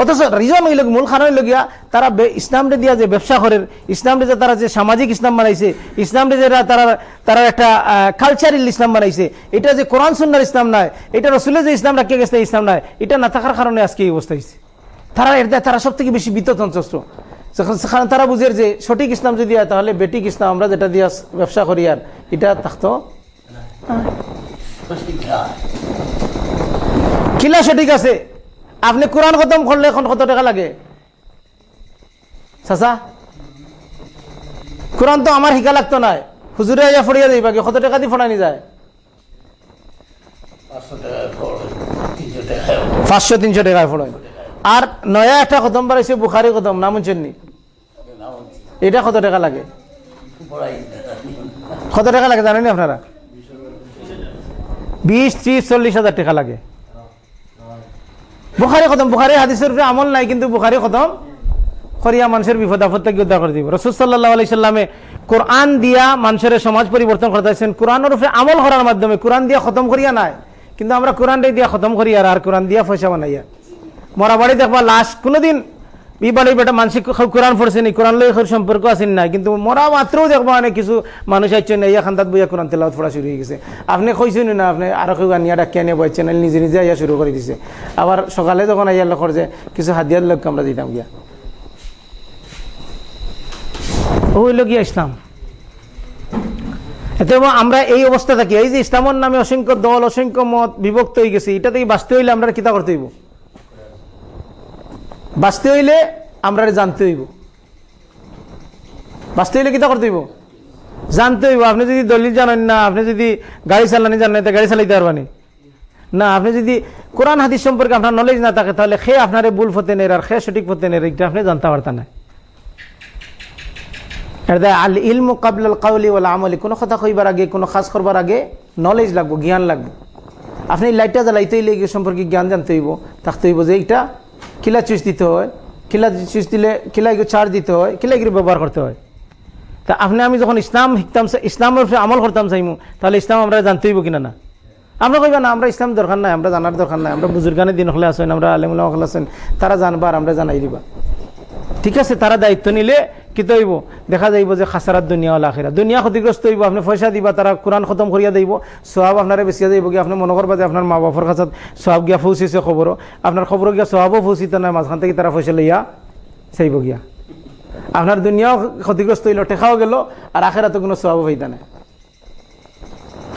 S2: অথচ রিজন হইল, মূল কারণ হইল গিয়া, তারা ইসলামরে দিয়া যে ব্যবসা করে ইসলামরে যে তারা যে সামাজিক ইসলাম বানাইছে ইসলামরে যে তারা তারা একটা কালচারাল ইসলাম বানাইছে, এটা যে কোরআন, সুন্নার ইসলাম নাই, এটা রসুলে যে ইসলাম রাখিয়ে গেছে ইসলাম নাই, এটা না থাকার কারণে আজকে এই অবস্থা হয়েছে তারা এটা তারা সব থেকে বেশি বিত্ততন্ত্রস্ত যখন সেখানে তারা বুঝের যে সঠিক ইসলাম যদি হয় তাহলে বেটিক ইসলাম আমরা যেটা দিয়া ব্যবসা করি আর এটা থাকতো কিলা সঠিক আছে? আপনি কোরআন খতম করলে এখন কত টাকা লাগে? চাচা? কোরআন তো আমার শিকা লাগতো নাই। হুজুরে আইয়া ফড়িয়া যাইবা কি কত টাকা দি ফড়ানি যায়? পাঁচশো তিনশো টাকায় ফড়ায় আর নয়া একটা খতম বাড়াইছে বুখারি খতম নাম নি? এটা কত টাকা লাগে? কত টাকা লাগে জানেন আপনারা? বিশ ত্রিশ চল্লিশ হাজার টাকা লাগে। বুখারি খতম বুখারি হাদিসের উপরে আমল নাই, কিন্তু বুখারি খতম করিয়া মানুষের বিপদ আপদ থেকে উদ্ধার করে দিব। রসুল সাল্লাহ আলাই সাল্লামে কোরআন দিয়া মানুষের সমাজ পরিবর্তন করতেছেন কোরআনের উপরে আমল করার মাধ্যমে কোরআন দিয়া খতম করিয়া নাই, কিন্তু আমরা কোরআনটাই দিয়া খতম করি আর আর কোরআন দিয়া পয়সা বানাইয়া। মরা বাড়ি দেখবা লাশ কোনোদিন ই বাড়ি বেটা মানসিক কোরআন পড়ছে কোরআন লই সম্পর্ক আছে না কিন্তু মরা মাত্রও দেখবা অনেক কিছু মানুষ আইছেন না ইয়া খান্দাত বইয়া কোরআন তেলাওয়াত পড়া শুরু হয়ে গেছে। আপনি কইছেন না, আপনি আরও কেউ আনিয়া ডাকিয়া নিয়ে বইছেন নিজে নিজে আইয়া শুরু করে দিছে। আবার সকালে যখন আইয়া লখর যে কিছু হাদিয়ার লোক আমরা দিতাম গিয়া। ওই লগিয়া ইসলাম। এতে আমরা এই অবস্থা থাকি, এই যে ইসলামের নামে অসংখ্য দল, অসংখ্য মত বিভক্ত হয়ে গেছে, এটা থেকে বাঁচতে হইলে আমরা কিতা করতে হইব? বাঁচতে হইলে আমরা জানতে হইব। বাঁচতে হইলে কিতা করতে হইব? জানতে হইব, আপনি যদি দলিল জানেন না, আপনি যদি গাড়ি চালানি জানেন না গাড়ি চালাইতে পারবানি না? আপনি যদি কোরআন হাদিস সম্পর্কে আপনার নলেজ না থাকে, তাহলে খে আপনার ভুল ফতে নেই আর খে সঠিক ফতে নেই এটা আপনি জানতে পারতেন না। আল ইলম কাবল কাউলি ওলা আমলি কোনো কথা কইবার আগে, কোনো কাজ করবার আগে নলেজ লাগবো, জ্ঞান লাগবো। আপনি লাইটটা জ্বালাইতে হইলে সম্পর্কে জ্ঞান জানতে হইব, থাকতে হইব যে এইটা কিলা চুইস দিতে হয় কিলা চুইস দিলে কিলা চার দিতে হয় কিলা এগুলো ব্যবহার করতে হয়। তা আপনি, আমি যখন ইসলাম শিখতাম, ইসলামের আমল করতাম চাইমু তাহলে ইসলাম আমরা জানতে হইব কিনা না? আমরা কইবা না, আমরা ইসলাম দরকার নাই, আমরা জানার দরকার নাই, আমরা বুজুর্গানের দিন হলে আসেন আমরা আলিমুল্লাহ আসেন তারা জানবার আমরা জানাই দিবা। ঠিক আছে, তারা দায়িত্ব নিলে কি তৈব? দেখা যাইব যে খাসারাত দুনিয়া আখিরা। দুনিয়া ক্ষতিগ্রস্ত হইব, আপনি পয়সা দিবা, তারা কোরআন খতম করিয়া দিব সোহাব আপনারা বেশিয়া যাইব গিয়ে, আপনি মনে করবা যে আপনার মা বাপর কাছে সোহাব গিয়া ফৌসিছে খবর আপনার খবর গিয়া সোহাবও ফৌসিতে নাই মাঝখান থেকে তারা পয়সা লইয়া চাইব গিয়া। আপনার দুনিয়াও ক্ষতিগ্রস্ত হইল টেকাও গেল, আর আখেরাতে কোনো সোহাব হইতা নাই।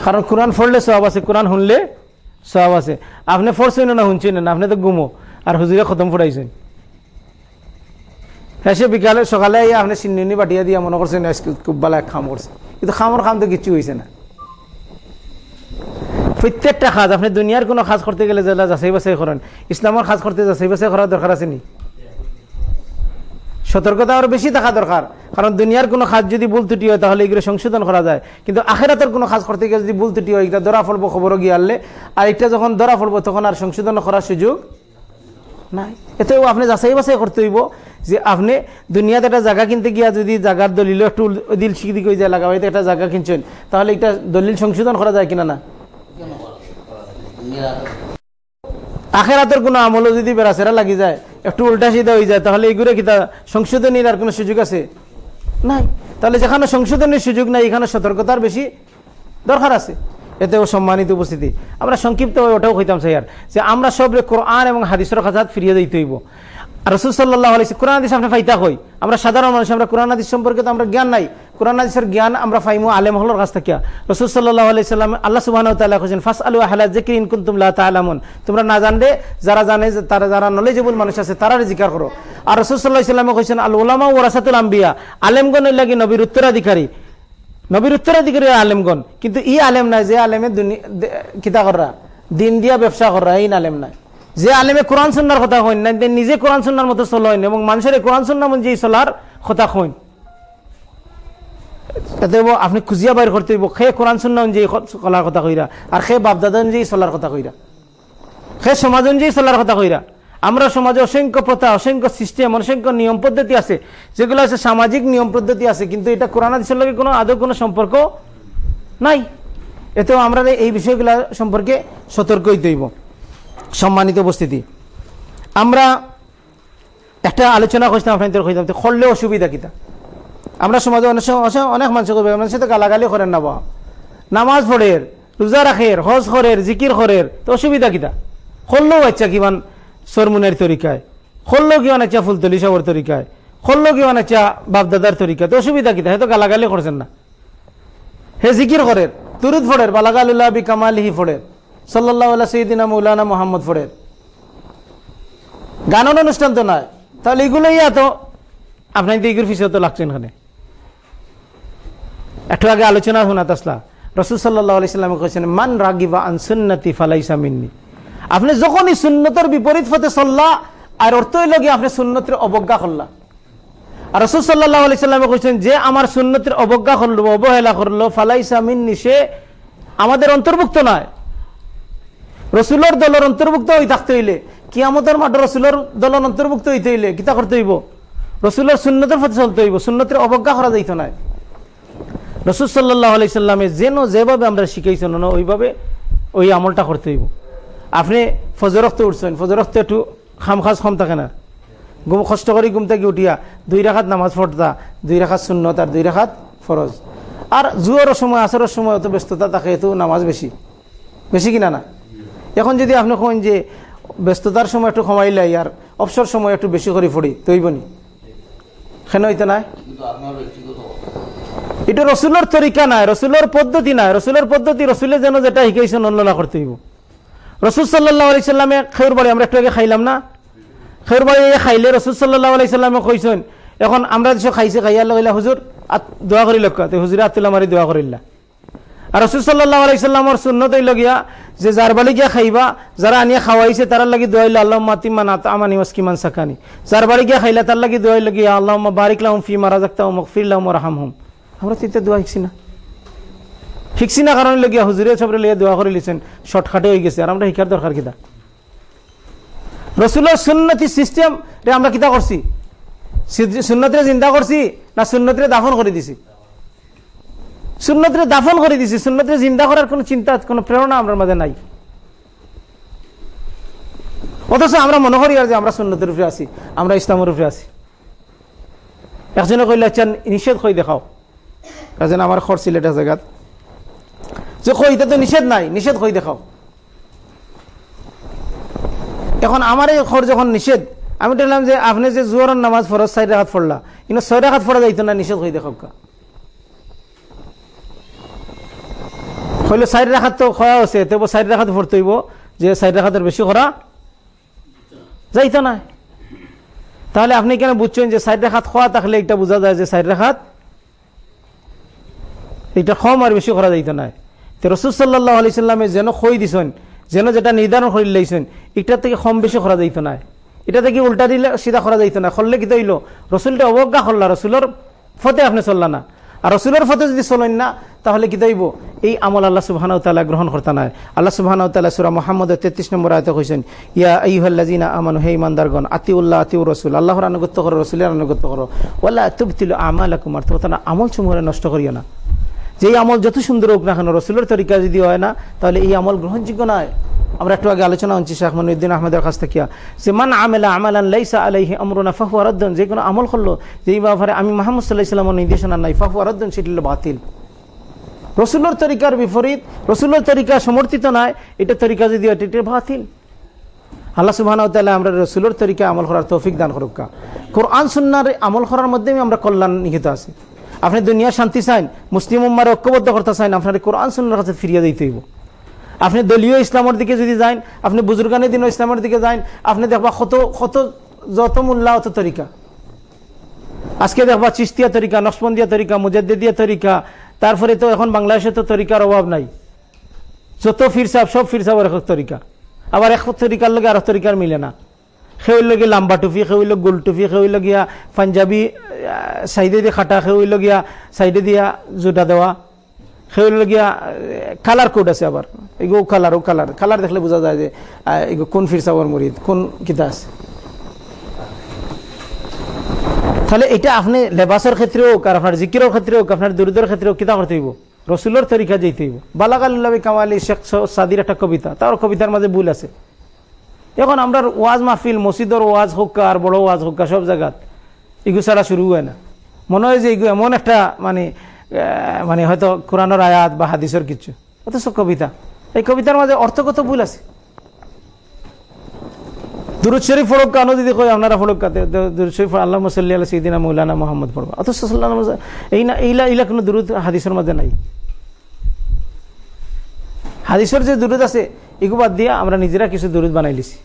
S2: কারণ কোরআন পড়লে সোহাব আছে, কোরআন শুনলে সোহাব আছে। আপনি পড়ছেন না, শুনছেন না, আপনি তো গুমো। আর হুজুরে খতম ফুটাইছেন এসে বিকালে সকালে আপনি চিন্নি বাটিয়া দিয়া মনে করছেন খুব ভালো এক খাম করছে। কিন্তু খামর খাম তো কিছু হয়েছে না। প্রত্যেকটা কাজ আপনি দুনিয়ার কোনো কাজ করতে গেলে যেটা যাচাই বাছাই করেন, ইসলামের কাজ করতে যাচাই বাছাই করার দরকার আছে নি? সতর্কতা আরও বেশি থাকা দরকার। কারণ দুনিয়ার কোনো কাজ যদি ভুল ত্রুটি হয়, তাহলে এগুলো সংশোধন করা যায়। কিন্তু আখেরাতের কোনো কাজ করতে গিয়ে যদি ভুল ত্রুটি হয়, এটা ধরা ফলবো খবর গিয়ে আনলে, আর এটা যখন ধরা ফলবো তখন আর সংশোধন করার সুযোগ নাই। এতেও আপনি যাচাই বাছাই করতে হইব যে আপনি দুনিয়াতে একটা জায়গা কিনতে গিয়া যদি জায়গার দলিল একটু দিল শিখি কই যায়, লাগা একটা জায়গা কিনছেন, তাহলে এটা দলিল সংশোধন করা যায় কিনা না? আখেরাতের কোনো আমলও যদি বেড়াচেরা লাগি যায়, একটু উল্টা সিধা হয়ে যায়, তাহলে এইগুলো কি তা সংশোধনীর আর কোনো সুযোগ আছে? নাই। তাহলে যেখানে সংশোধনের সুযোগ নাই, এখানে সতর্কতার বেশি দরকার আছে। এতেও সম্মানিত উপস্থিতি। আমরা সংক্ষিপ্ত ওটাও হইতাম স্যার, যে আমরা সব কোরআন এবং হাদিসের কাছাত ফিরিয়ে দিতে হইব। আর রসুল সাল্লাহ আলাইসি কোরআন হাদিস আমরা ফাইতা হই আমরা সাধারণ মানুষ, আমরা কোরআন হাদিস সম্পর্কে তো আমরা জ্ঞান নাই। কোরআন হাদিসের জ্ঞান আমরা ফাইমু আলেম হলোর কাছ থেকে। রসুল সাল্লাহ আলাইসাল্লাম আল্লাহ সুবাহ তাল্লাহ হোসেন ফাস আলু আহলা জিকির ইনকুন তুমলা তালামুন তোমরা না জানলে, যারা জানে তারা, যারা নলেজেবল মানুষ আছে তারা জিকার করো। আর রসুল সাল্লাহ ইসলামে কৈছেন আল ওলামা ওরাসাতুল আম্বিয়া। আলেমগণের লাগি নবীর উত্তরাধিকারী। নবীর উত্তরাধিকারী আলেমগণ। কিন্তু ই আলেম নাই, যে আলেমে কিতা করা দিন দিয়া ব্যবসা করা এই আলেম নাই। যে আলেমে কোরআন সন্ন্যার কথা হইন না নিজে কোরআন সন্ন্যার মতো চলো হইন এবং মানুষের কোরআন সন্ন্যার মধ্যে চলার কথা হইন এতে আপনি খুঁজিয়া বাইর করতে হইব সে কোরআন সন্না অনুযায়ী চলার কথা কইরা আর সে বাপদাদা অনুযায়ী চলার কথা কইরা। সে সমাজ অনুযায়ী চলার কথা কইরা। আমরা সমাজে অসংখ্য প্রথা, অসংখ্য সিস্টেম, অসংখ্য নিয়ম পদ্ধতি আছে। যেগুলো আছে সামাজিক নিয়ম পদ্ধতি আছে, কিন্তু এটা কোরআন হাদিসের লগে কোনো, আদৌ কোনো সম্পর্ক নাই। এতেও আমরা এই বিষয়গুলো সম্পর্কে সতর্ক হইতে হইব। সম্মানিত উপস্থিতি। আমরা একটা আলোচনা করছিলাম, আপনাদের কইতাম করলে অসুবিধা কিতা। আমরা সমাজে অনেক অনেক মানুষ করবে মানুষের সাথে গালাগালি করেন না বা। নামাজ পড়ের, রোজা রাখের, হজ করের, জিকির করের, তো অসুবিধা কিতা? করলেও বাচ্চা কিমান সরমুনের তরিকায় করলেও কিমান আচ্ছা ফুলতলি সবর তরিকায় করলেও কিমান আচ্ছা বাপদাদার তরিকায়, তো অসুবিধা কিতা হয়তো গালাগালি করছেন না। হে জিকির করের তুরুদ ফোড়ের বালাগালুল্লাহ বি কামালিহি ফোড়ের সাল্লাহ সঈদিনা মৌলানা মোহাম্মদ ফোড়ের গানের অনুষ্ঠান তো নয় তাহলে এগুলোই এত, আপনার এগুলোর ফিসে তো লাগছেন এখানে। একটু আগে আলোচনা শোনা তাসলা রসুল সাল্লাহ আলাইসাল্লামে কেছেন মান রাগিবা আন সুন্নতি ফালাইসা আপনি যখনই সুন্নতর বিপরীত ফতে চললা, আর অর্থই লগে আপনি সুন্নতের অবজ্ঞা করলা। আর রসুল সাল্লাহ আলাইসাল্লামে কেছেন যে আমার সুন্নতের অবজ্ঞা করল, অবহেলা করল, ফালাইসা মিন্নি, সে আমাদের অন্তর্ভুক্ত নয়। রসুলোর দলের অন্তর্ভুক্ত হয়ে থাকতে হইলে, কিয়ামতের মাঠে রসুলোর দলের অন্তর্ভুক্ত হইতে হইলে কিতা করতে হইব? রসুলের সুন্নতের ফতে চলতে হইব, সুন্নতের অবজ্ঞা করা যাইত না। রসুল সাল্লাহ আলাইসাল্লামে যেন যেভাবে আমরা শিখাইছেন না, ওইভাবে ওই আমলটা করতে হইব। আপনি ফজরক্ত উঠছেন ফজরক্ত একটু খাম খাস কম থাকে না। ঘুম কষ্ট করে ঘুম থেকে উঠিয়া দুই রাখাত নামাজ পড়তা, দুই রাখাত শূন্যত আর দুই রাখাত ফরজ। আর জুয়ার সময়, আসরের সময় অত ব্যস্ততা থাকে এত নামাজ বেশি। বেশি কিনা না? এখন যদি আপনি কন যে ব্যস্ততার সময় একটু কমাইলাই আর অবসর সময় একটু বেশি করে পড়ি তৈবনি কেন হইতে নাই? এটা রসুলের তরিকা নাই, রসুলের পদ্ধতি নাই, রসুলের পদ্ধতি রসুলের যেন যেটা শিখাইছেন অন্যলা করতে হইব। রসুল সাল্লাহ আলি সাল্লামে খেউর বাড়ি, আমরা একটু আগে খাইলাম না? খেউর বাড়ি খাইলে রসুল সাল্লাহ আলি সাল্লামে কইছেন, এখন আমরা যেসব খাইছে, খাইয়া লইলা হুজুর দোয়া করি লক্ষ্য হুজুরে আতুল্লা মারি দোয়া করিলা আর রসুল সাল্লাহ আলাইসাল্লামর সুন্নত লগিয়া, যে যার বাড়ি গিয়া খাইবা, যারা আনিয়া খাওয়াইছে তার লাগি দোয়াইলা আল্লাহ মাতি মাতিমান আমানি ওয়াসকিমান সাকানি যার বাড়ি গিয়া খাইলা, তার লাগি দোয়াই লগিয়া আল্লাহ বারিকলাম ফি মারা জাক্তাম মকফিল্লাম রাহাম হুম আমরা তিনটা দোয়া শিখছি না। শিখছি না কারণ লগিয়া হুজুরে সবরে লিয়ে দোয়া করে লিছেন। শর্টকাটে হয়ে গেছে, আর আমরা শিখার দরকার কিতা? রসুলের সুন্নতি সিস্টেম রে আমরা কিতা করছি? সুন্নতরে চিন্তা করছি না সুন্নতরে দাফন করে দিছি? সুন্নতরে দাফন করে দিছি, সুন্নতরে চিন্তা করার কোনো চিন্তা, কোনো প্রেরণা আমার মাঝে নাই। অথচ আমরা মনে করি আর যে আমরা সুন্নতের উপরে আছি, আমরা ইসলামের উপরে আছি। একজনে কইলে আচ্ছা নিষেধ কই দেখাও? একজন, আমার খর সিলেটের জায়গাত যে কই তো নিষেধ নাই, নিষেধ কই দেখাও। এখন আমার এই খর যখন নিষেধ, আমি বললাম যে আপনি যে জোয়ারের নামাজ ফরজ ছয় রাখাত পড়লা কিন্তু ছয় রাখাত পড়া যাইতো না, নিষেধ হয়ে দেখাও হইলে চারি রাখাত তো খোয়া আছে তবু চারি রাখাত ভরতে হইব, যে চারি রাখাতের বেশি করা যাইতো না। তাহলে আপনি কেন বুঝছেন যে চারি রাখাত খোয়া থাকলে এটা বোঝা যায় যে চারি রাখাত এটা কম আর বেশি করা যাইতো না। তো রসুল সাল্লাহ আলি সাল্লামে যেন খই দিছেন, যেন যেটা নির্ধারণ করে লাইছেন, এটার থেকে কম বেশি করা যাইতো না। এটা থেকে উল্টা দিলে সিধা করা যাইতো না। করলে কি তৈল? রসুলটা অবজ্ঞা করলা, রসুলের ফতে আপনি চললা না। আর রসুলের ফতে যদি চলেন না, তাহলে কি দইব এই আমল আল্লাহ সুবাহান তালা গ্রহণ করতে নাই। আল্লাহ সুবাহান তালা সুরা মোহাম্মদ তেত্রিশ নম্বর আয়তে কৈছেন ইয়া ইহল্লাজিনা আমানু, হে ইমানদারগণ আতি উল্লাহ আতি রসুল, আল্লাহর আনুগত্য করো, রসুলের আনুগত্য করো। ওল্লাহ তুবতিল আমাল কুমার তো আমল সমূহের নষ্ট করিও না। যে আমল যত সুন্দর হোক না কেন, রসুলের তরিকা যদি হয় না, তাহলে এই আমল গ্রহণযোগ্য নয়। আমরা একটু আগে আলোচনা হচ্ছি শেখ মনুদ্দিন আহমেদের কাছ থেকে। যে মান আমেলা আমালান লাইসা আলাইহি আমরুনা ফাহু আরাদ্দন, যে কোনো আমল করল, যেই ব্যাপারে আমি মোহাম্মদ সাল্লাহ ইসলামের নির্দেশনা নাই, ফাহু আরাদ্দন, সেটি হলো বাতিল। রসুল্লোর তরিকার বিপরীত রসুল্লোর তরিকা সমর্থিত নয় এটা তরিকা যদি এটা বাতিল। আল্লাহ সুবাহ আমরা রসুলোর তরিকা আমল করার তৌফিক দান করুক কোরআন সুন্নার আমল করার মাধ্যমে আমরা কল্যাণ নিহিত আছি। আপনি দুনিয়ার শান্তি চাইন, মুসলিম উম্মার ঐক্যবদ্ধ করতে চাইন, আপনার কোরআন সুন্নার কাছে ফিরিয়ে দিতে হইব। আপনি দলীয় ইসলামের দিকে যদি যান আপনি বুজুর্গানের দিন ইসলামের দিকে যান আপনি দেখবা কত কত যত মূল্যা অত তরিকা। আজকে দেখবা চিস্তিয়া তরিকা নকশবন্দিয়া তরিকা মুজাদ্দিয়া তরিকা, তারপরে তো এখন বাংলাদেশে তো তরিকার অভাব নাই। যত ফিরসাব, সব ফিরসাবের এক তরিকা। আবার এক তরিকার লগে আর তরিকার মিলে না। সে হইল গিয়ে লাম্বা টুফি সে হইল গোল টুফি সে হইল গিয়া পাঞ্জাবি সাইডে দিয়ে খাটা সে হইল গিয়া সাইডে দিয়া জোটা দেওয়া সে হইল গিয়া কালার কোড আছে আবার এগো কালার ও কালার কালার দেখলে বোঝা যায় যে এগো কোন ফিরসাবর মরিদ কোন কিতা আছে তাহলে এটা আপনি লেবাসের ক্ষেত্রে হোক আর আপনার জিকিরের ক্ষেত্রে হোক আপনার দরিদ্রের ক্ষেত্রে হোক কিতা করতে হইব রসুলের তরিকা যেতে হইব বালাকাল্লাবি কামালি শেখ সাদির একটা কবিতা তার কবিতার মাঝে ভুল আছে এখন আমরা ওয়াজ মাহফিল, মসজিদর ওয়াজ হোক আর বড় ওয়াজ হোক সব জায়গাত এগু ছাড়া শুরু হয় না। মনে হয় যে এগু এমন একটা মানে মানে হয়তো কোরআনের আয়াত বা হাদিসের কিছু। অথচ কবিতা। এই কবিতার মাঝে অর্থগত ভুল আছে। দুরুদ শরীফ ফড়ক কানো যদি কই আপনারা ফড়ক কাতে দুরুদ শরীফ আল্লাহ মুসাল্লি আল্লাহ সঈদিনা মৌলানা মোহাম্মদ পড়বা অথচ সাল্লাহ এই না এইলা এইলা কোনো দুরুদ হাদিসের মধ্যে নাই। হাদিসের যে দুরুদ আছে এগুলো বাদ দিয়া আমরা নিজেরা কিছু দুরুদ বানাই লিছি।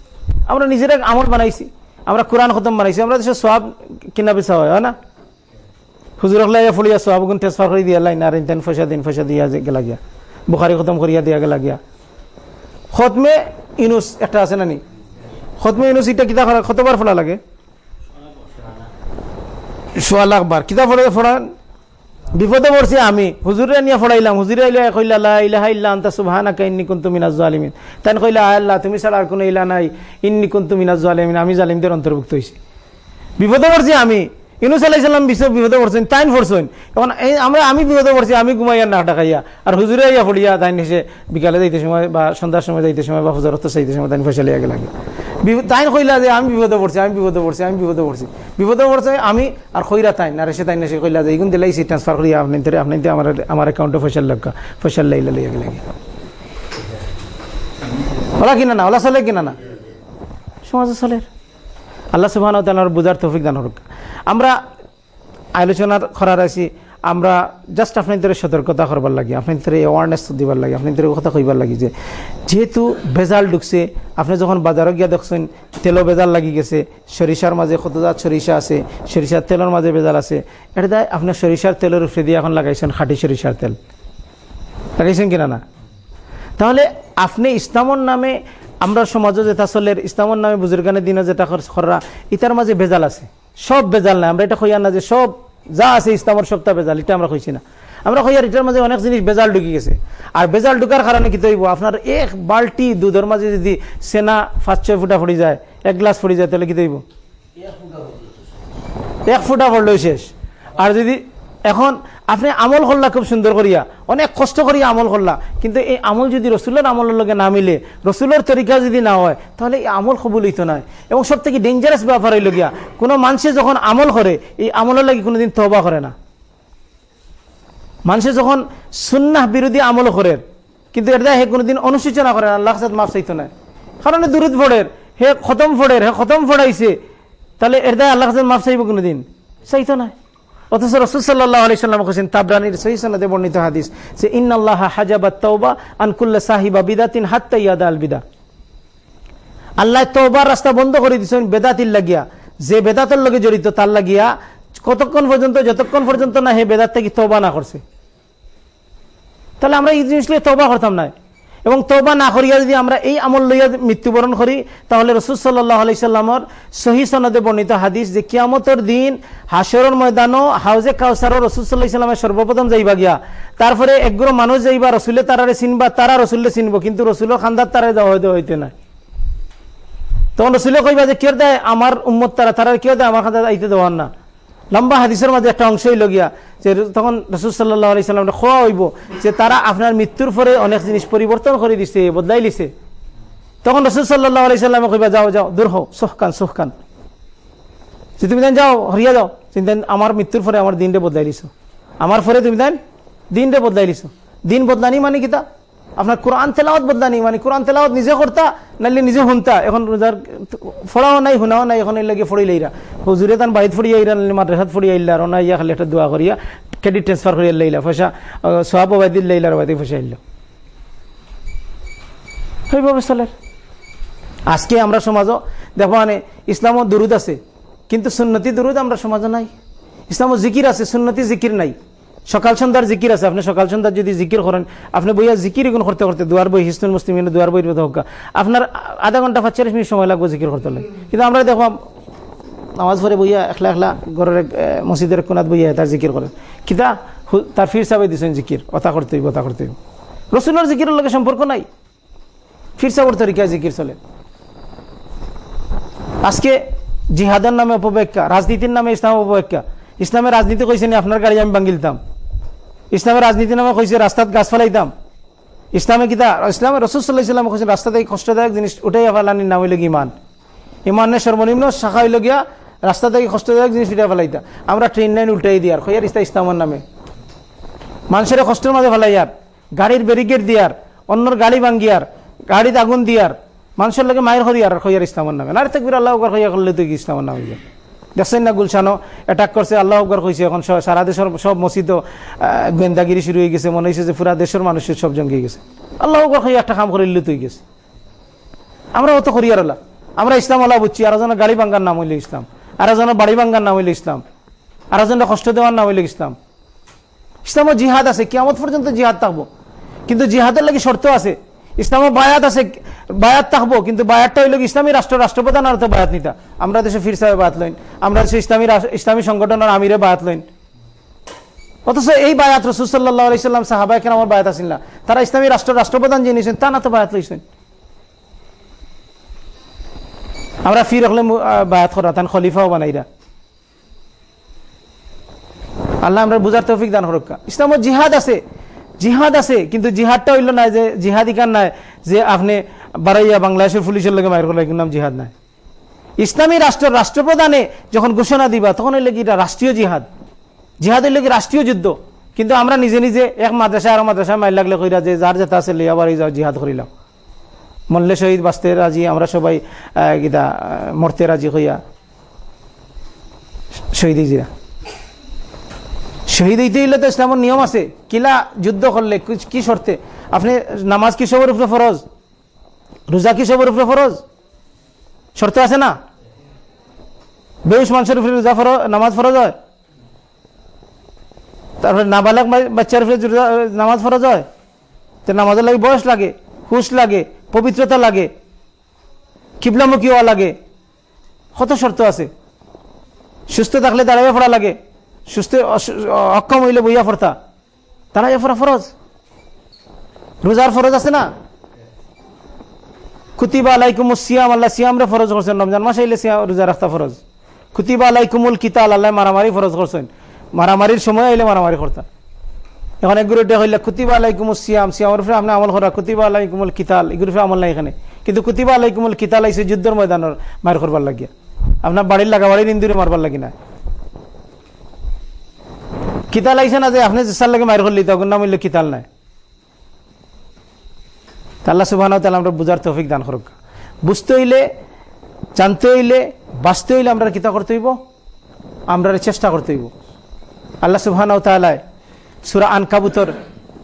S2: আমরা নিজেরা আমল বানাইছি। আমরা কোরআন খতম বানাইছি। আমরা দেশের সব কিনা বেচা হয় না? হুজুর লাইয়া ফলিয়া সব গুণ ট্রান্সফার করে দিয়া লাইন, আর ইন্টান পয়সা দিন পয়সা দিয়া গেলা গিয়া। বুখারি খতম করিয়া দিয়া গেলা গিয়া। খতমে ইনুস একটা আছে নানি খতমে ইনুস এটা কিতা কতবার ফোলা লাগে? সোয়া লাখ বার কিতা ফোড়ে ফোড়ান বিপদে পড়ছি আমি। হুজুরে নিয়ে ফড়াইলাম। হুজুরে আইলে কইলা, লা ইলাহা ইল্লা আনতা সুবহানাকা ইন্নী কুনতু মিনাজ জালিমিন। তান কইলা, আল্লাহ, তুমি ছাড়া আর কোনো ইলা নাই। ইন্নী কুনতু মিনাজ জালিমিন। আমি জালিমদের অন্তর্ভুক্ত হইছি। বিপদে পড়ছি আমি। ইনুস আলাইসাল্লাম বিশ্ব বিপদে পড়ছেন তাইন পড়ছেন। এখন এই আমরা আমি বিপদে পড়ছি, আমি ঘুমাইয়া না ডাকাইয়া আর হুজুরে আইয়া ফড়িয়া তাইন এসে বিকালে যাইতে সময় বা সন্ধ্যার সময় যাইতে সময় বা হুজুরত চাইতে সময় তাইন ফেসে লিয়া লাগে তাইন কইলা যে আমি বিপদে পড়ছি, আমি বিপদে পড়ছি, আমি বিপদে পড়ছি। বিপদে পড়ছে আমি আর খৈরা তাইন, আর এসে তাইন এসে কইলা যে এইগুন দিলাইছি ট্রান্সফার করিয়া আপনি আপনি আমার আমার অ্যাকাউন্টে ফসল লাগা ফসল লাইলা লিয়া লাগে ওলা কিনা না, ওলা চলে কিনা না? সমাজে চলে। আল্লাহ সুবাহ বুঝার তৌফিক দান হোক আমরা আলোচনা করার আছি আমরা জাস্ট আপনাদের সতর্কতা করবার লাগে, আপনাদের অ্যাওয়ারনেস দিবার লাগে, আপনাদের কথা কইবার লাগে যে, যেহেতু ভেজাল ঢুকছে, আপনি যখন বাজারে গিয়া দেখছেন, তেলও ভেজাল লাগি গেছে, সরিষার মাঝে কতজাত সরিষা আছে, সরিষার তেলের মাঝে ভেজাল আছে, এটা দেয় আপনি সরিষার তেলের উপরে দিয়ে এখন লাগাইছেন খাঁটি সরিষার তেল। লাগাইছেন কিনা না? তাহলে আপনি ইসলামর নামে আমরা সমাজে যেটা চলের ইসলামর নামে বুজুর্গানের দিনে যেটা খরা ইতার মাঝে ভেজাল আছে। সব বেজাল না আমরা এটা কইয়া না যে সব যা আছে ইসলামের সবটা বেজাল এটা আমরা কইছি না। আমরা কইয়ার এটার মাঝে অনেক জিনিস বেজাল ঢুকি গেছে। আর বেজাল ঢুকার কারণে কি তৈব? আপনার এক বাল্টি দুধের মাঝে যদি সেনা পাঁচ, ছয় ফুটা ফুটি যায়, এক গ্লাস ফুটি যায়, তাহলে কি তৈব? এক ফুটা পড়লেও শেষ। আর যদি এখন আপনি আমল করলা খুব সুন্দর করিয়া, অনেক কষ্ট করিয়া আমল করলা, কিন্তু এই আমল যদি রসুলের আমলের লগে না মিলে, রসুলের তরিকা যদি না হয়, তাহলে এই আমল কবুল হইতো নয় এবং সব থেকে ডেঞ্জারাস ব্যাপার হইল গিয়া, কোনো মানুষে যখন আমল করে, এই আমলের লাগে কোনোদিন তবা করে না। মানুষে যখন সুন্নাহ বিরোধী আমল করে, কিন্তু এটা হে কোনোদিন অনুসূচনা করে আল্লাহ সাথে মাফ চাইতো না। কারণ দূরত ফোড়ের হে খতম ফোড়ের হে খতম ফোড়াইছে তাহলে এটা আল্লাহ মাফ চাইব কোনোদিন? চাইতো না। অথচ রসুল সাল্লাহ আলি সাল্লাম হোসেন তাবরানির সহিসনাদে বর্ণিত হাদিস যে ইন্নআল্লাহ হাজাবাত তৌবা আনকুল্লা সাহিবা বিদাতিন হাত্তা ইয়াদা আল বিদা। আল্লাহ তৌবার রাস্তা বন্ধ করে দিচ্ছেন বেদাতির লাগিয়া। যে বেদাতের লগে জড়িত, তার লাগিয়া কতক্ষণ পর্যন্ত, যতক্ষণ পর্যন্ত না হে বেদাত থেকে তৌবা না করছে। তাহলে আমরা এই জিনিস তৌবা করতাম না। এবং তৌবা না করিয়া যদি আমরা এই আমল লইয়া মৃত্যুবরণ করি, তাহলে রসুল সাল্লাহ আলাইসাল্লামর সহি সনদে বর্ণিত হাদিস যে কিয়ামতর দিন হাসরের ময়দানও হাউজে কাউসারও রসুল সাল্লাহ ইসলামের সর্বপ্রথম যাইবা গিয়া। তারপরে একগুলো মানুষ যাইবা, রসুলে তারারে চিনবা, তারা রসুলে চিনবো, কিন্তু রসুলের খান্দার তারারে যাওয়া হইতে হইতে না তখন রসুলে কইবা যে, কেউ দেয় আমার উম্মত তারা তারা কেউ দেয়, আমার খান্দা আইতে দেওয়ার না। লম্বা হাদিসের মাঝে একটা অংশই লগিয়া যে তখন রসুল সাল্লাহ আলি সাল্লাম খোয়া হইব যে তারা আপনার মৃত্যুর পরে অনেক জিনিস পরিবর্তন করে দিছে, বদলাই লিছে। তখন রসুল সাল্লাহ আলি কইবা, যাও যাও, দূর হও, সোহকান সোহকান। যে তুমি দেন যাও, হরিয়া যাও চিন্তা আমার মৃত্যুর পরে আমার দিনটা বদলাই দিছো আমার পরে তুমি দেন দিনটা বদলাই দিছো দিন বদলানি মানে কিতা আপনার কোরআন তেলাওয়াত বদলানি মানে কোরআন তেলাওয়াত নিজে করতা নাইলে নিজে শুনতা। এখন রোজার ফোড়াও নাই, শুনাও নাই, এখন এই লাগে ফড়ি লইরা। হুজুরে তান বাড়িত ফড়ি আইরা নাইলে মাদ্রাসাত ফড়ি আইলা আর ইয়া খালি একটা দোয়া করিয়া ক্রেডিট ট্রান্সফার করিয়া লইলা, পয়সা সোহাব বাদিল লইলার বাদি পয়সা আইল সেইভাবে চলে আজকে আমরা সমাজও, দেখো মানে ইসলামও দুরুদ আছে, কিন্তু সুন্নতি দুরুদ আমরা সমাজে নাই। ইসলামও জিকির আছে, সুন্নতি জিকির নাই। সকাল সন্ধ্যার জিকির আছে। আপনি সকাল সন্ধ্যার যদি জিকির করেন, আপনি বইয়া জিকির এগুলো করতে করতে দুয়ার বই হিসনুল মুসলিম দুয়ার বই হোক আপনার আধা ঘণ্টা পাঁচচল্লিশ মিনিট সময় লাগবে জিকির করতে লাগে কিন্তু আমরা দেখো, নামাজ পরে বইয়া একলা একলা ঘরের মসজিদের কোনাত বইয়া তার জিকির করেন। কিতা? তার ফির সাবে দিচ্ছেন জিকির। অতা করতে হইব অতা করতে হইব। রসুলের জিকিরের লগে সম্পর্ক নাই। ফির সাবর তরিকায় জিকির চলে। আজকে জিহাদের নামে অপব্যাখ্যা, রাজনীতির নামে ইসলাম অপব্যাখ্যা। ইসলামের রাজনীতি কইছে নি আপনার গাড়ি আমি ভাঙ্গিলতাম ইসলামের রাজনীতির নামে কইছে, রাস্তাত গাছ ফেলাইতাম। ইসলামে কিতা? ইসলামে রসুল্লাহ ইসলাম কইছে, রাস্তাতে কষ্টদায়ক জিনিস উঠাই ফেলানি নাম হইল ইমান? ইমানের সর্বনিম্ন শাখা হইল গিয়া রাস্তা থেকে কষ্টদায়ক জিনিস উঠে ফেলাইতা। আমরা ট্রেন লাইন উল্টাই দিয়ার খৈয়ার ইস্তা ইসলামের নামে। মানুষের কষ্টের মাঝে ফেলাইয়ার গাড়ির ব্যারিকেড দিয়ার, অন্যর গাড়ি ভাঙ্গিয়ার, গাড়িতে আগুন দিয়ার, মানুষের লোকে মায়ের হরিয়ার খৈয়ার ইসলামের নামে। না থাকবির আল্লাহ খৈয়া করলে তো ইসলামের নামে যায় দেখছেন না গুলশানো অ্যাটাক করছে, আল্লাহ আকবর কইছে, এখন সারা দেশের সব মসজিদ গোয়েন্দাগিরি শুরু হয়ে গেছে। মনে হয়েছে যে পুরা দেশের মানুষের সব জঙ্গি গেছে। আল্লাহ আকবর খাই একটা কাম করে লিত হয়ে গেছে আমরা অত করিয়ার আল্লাহ। আমরা ইসলাম আল্লাহ বুঝছি, আর জনের গাড়ি ভাঙ্গার নাম হইলে ইসলাম। আর জনের বাড়ি ভাঙ্গার নাম হইলে ইসলাম। আর জনের কষ্ট দেওয়ার নাম হইলে ইসলাম। ইসলামও জিহাদ আছে, কিয়ামত পর্যন্ত জিহাদ থাকব। কিন্তু জিহাদের লাগে শর্ত আছে ইসলামও বায়াত আছে, বায়াত থাকব, কিন্তু বায়াতটা হইল ইসলামী রাষ্ট্র, রাষ্ট্রপ্রধান আর তো বায়াত নিতা। আমরা দেশে ফির সাহেব বায়াত লইন। আমরা দেশে ইসলামী ইসলামী সংগঠনের আমিরে বায়াত লইন। অথচ এই বায়াত রসুল্লাহ আলাইসাল্লাম সাহাবা কেন আমার বায়াত আসিল না। তারা ইসলামী রাষ্ট্র, রাষ্ট্রপ্রধান যে নিয়েছেন তা না তো বায়াত লইছেন। আমরা ফির হলে বায়াত করা, তান খলিফাও বানাইরা আল্লাহ আমরা বুঝার তৌফিক দান হরক্কা ইসলামত জিহাদ আছে। জিহাদ আছে, কিন্তু জিহাদটা হইল না যে জিহাদ ইকান নাই, যে আপনি বারাইয়া বাংলাদেশের পুলিশের লগে মায়ের করলে নাম জিহাদ নাই। ইসলামী রাষ্ট্র, রাষ্ট্রপ্রধানে যখন ঘোষণা দিবা, তখন হইলে কি রাষ্ট্রীয় জিহাদ। জিহাদ হইলে কি রাষ্ট্রীয় যুদ্ধ। কিন্তু আমরা নিজে নিজে এক মাদ্রাসা আর মাদ্রাসায় মাইল লাগলে কইরা যে যার যেটা আছে লইয়া বাড়ি যাও, জিহাদ করিলাম মল্লে শহীদ বাঁচতে রাজি, আমরা সবাই গীতা মরতে রাজি হইয়া শহীদ জিরা শহীদ হইতে হইলে তো ইসলামের নিয়ম আছে। কিলা যুদ্ধ করলে, কি শর্তে? আপনি নামাজ কি সবর উপরে ফরজ? রোজা কি সবর উপরে ফরজ? শর্ত আছে না? বেউস মানুষের উপরে রোজা ফরজ, নামাজ ফরজ হয়? তারপরে নাবালক বাচ্চার উপরে নামাজ ফরজ হয়? তো নামাজের লাগে বয়স লাগে, হুশ লাগে, পবিত্রতা লাগে, কিবলামুখী হওয়া লাগে। কত শর্ত আছে? সুস্থ থাকলে দাঁড়াইয়া পড়া লাগে। সুস্থ অক্ষম হইলে বইয়া ফরতা তারা ফরা ফরজ। রোজার ফরজ আছে না? কুতিবা আলাইকুম সিয়াম, আল্লাহ সিয়াম রে ফরজ করছেন। রমজান মাসে সিয়াম রোজা রাখতা ফরজ। কুতিবা আলাইকুমুল কিতাল, আল্লাহ মারামারি ফরজ করছেন। মারামারির সময় আইলে মারামারি করতা। এখন এগুলো হইলে কুতিবা আলাইকুমুল সিয়াম, সিয়ামের উপরে আপনি আমল করা, কুতিবা আলাইকুমুল কিতাল, এগুলোর উপরে আমল নাই এখানে। কিন্তু কুতিবা আলাইকুমুল কিতাল আইসে যুদ্ধের ময়দানের মার করবার লাগিয়া। আপনার বাড়ির লাগা, বাড়ির ইন্দুরে মারবার লাগি না। কিতাল আইসে না যে আপনি চেষ্টার লাগে মায়ের করলি, তখন নাম হইলে কিতাল নাই। আল্লাহ সুবাহ আমরা বুঝার তৌফিক দান করুক। বুঝতে হইলে, জানতে হইলে, বাঁচতে হইলে আমরা কিতা করতে হইব? আমরা চেষ্টা করতে হইব। আল্লাহ সুবাহ তালায় সুরা আনকাবুতর,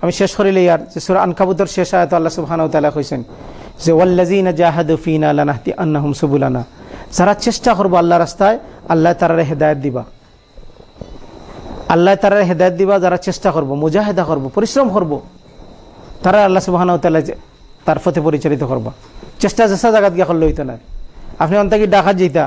S2: আমি শেষ করিলে ইয়ার যে সুরা আনকাবুতর শেষ আয়ত আল্লাহ সুবাহ তালা কইছেন যে ওয়াল্লাজিনা জাহাদু ফিনা লানাহতি আন্নাহুম সুবুলানা। যারা চেষ্টা করব আল্লাহ রাস্তায়, আল্লাহ তারা হেদায়ত দিবা। আল্লাহ তারা হেদায়ত দিবা, যারা চেষ্টা করব, মুজাহেদা করব, পরিশ্রম করব, তারা আল্লাহ সুবাহ তার পথে পরিচালিত করবা। চেষ্টা চেষ্টা জায়গাত গিয়া করলে হইতো না। আপনি অন্তাকি ডাকাত যেতা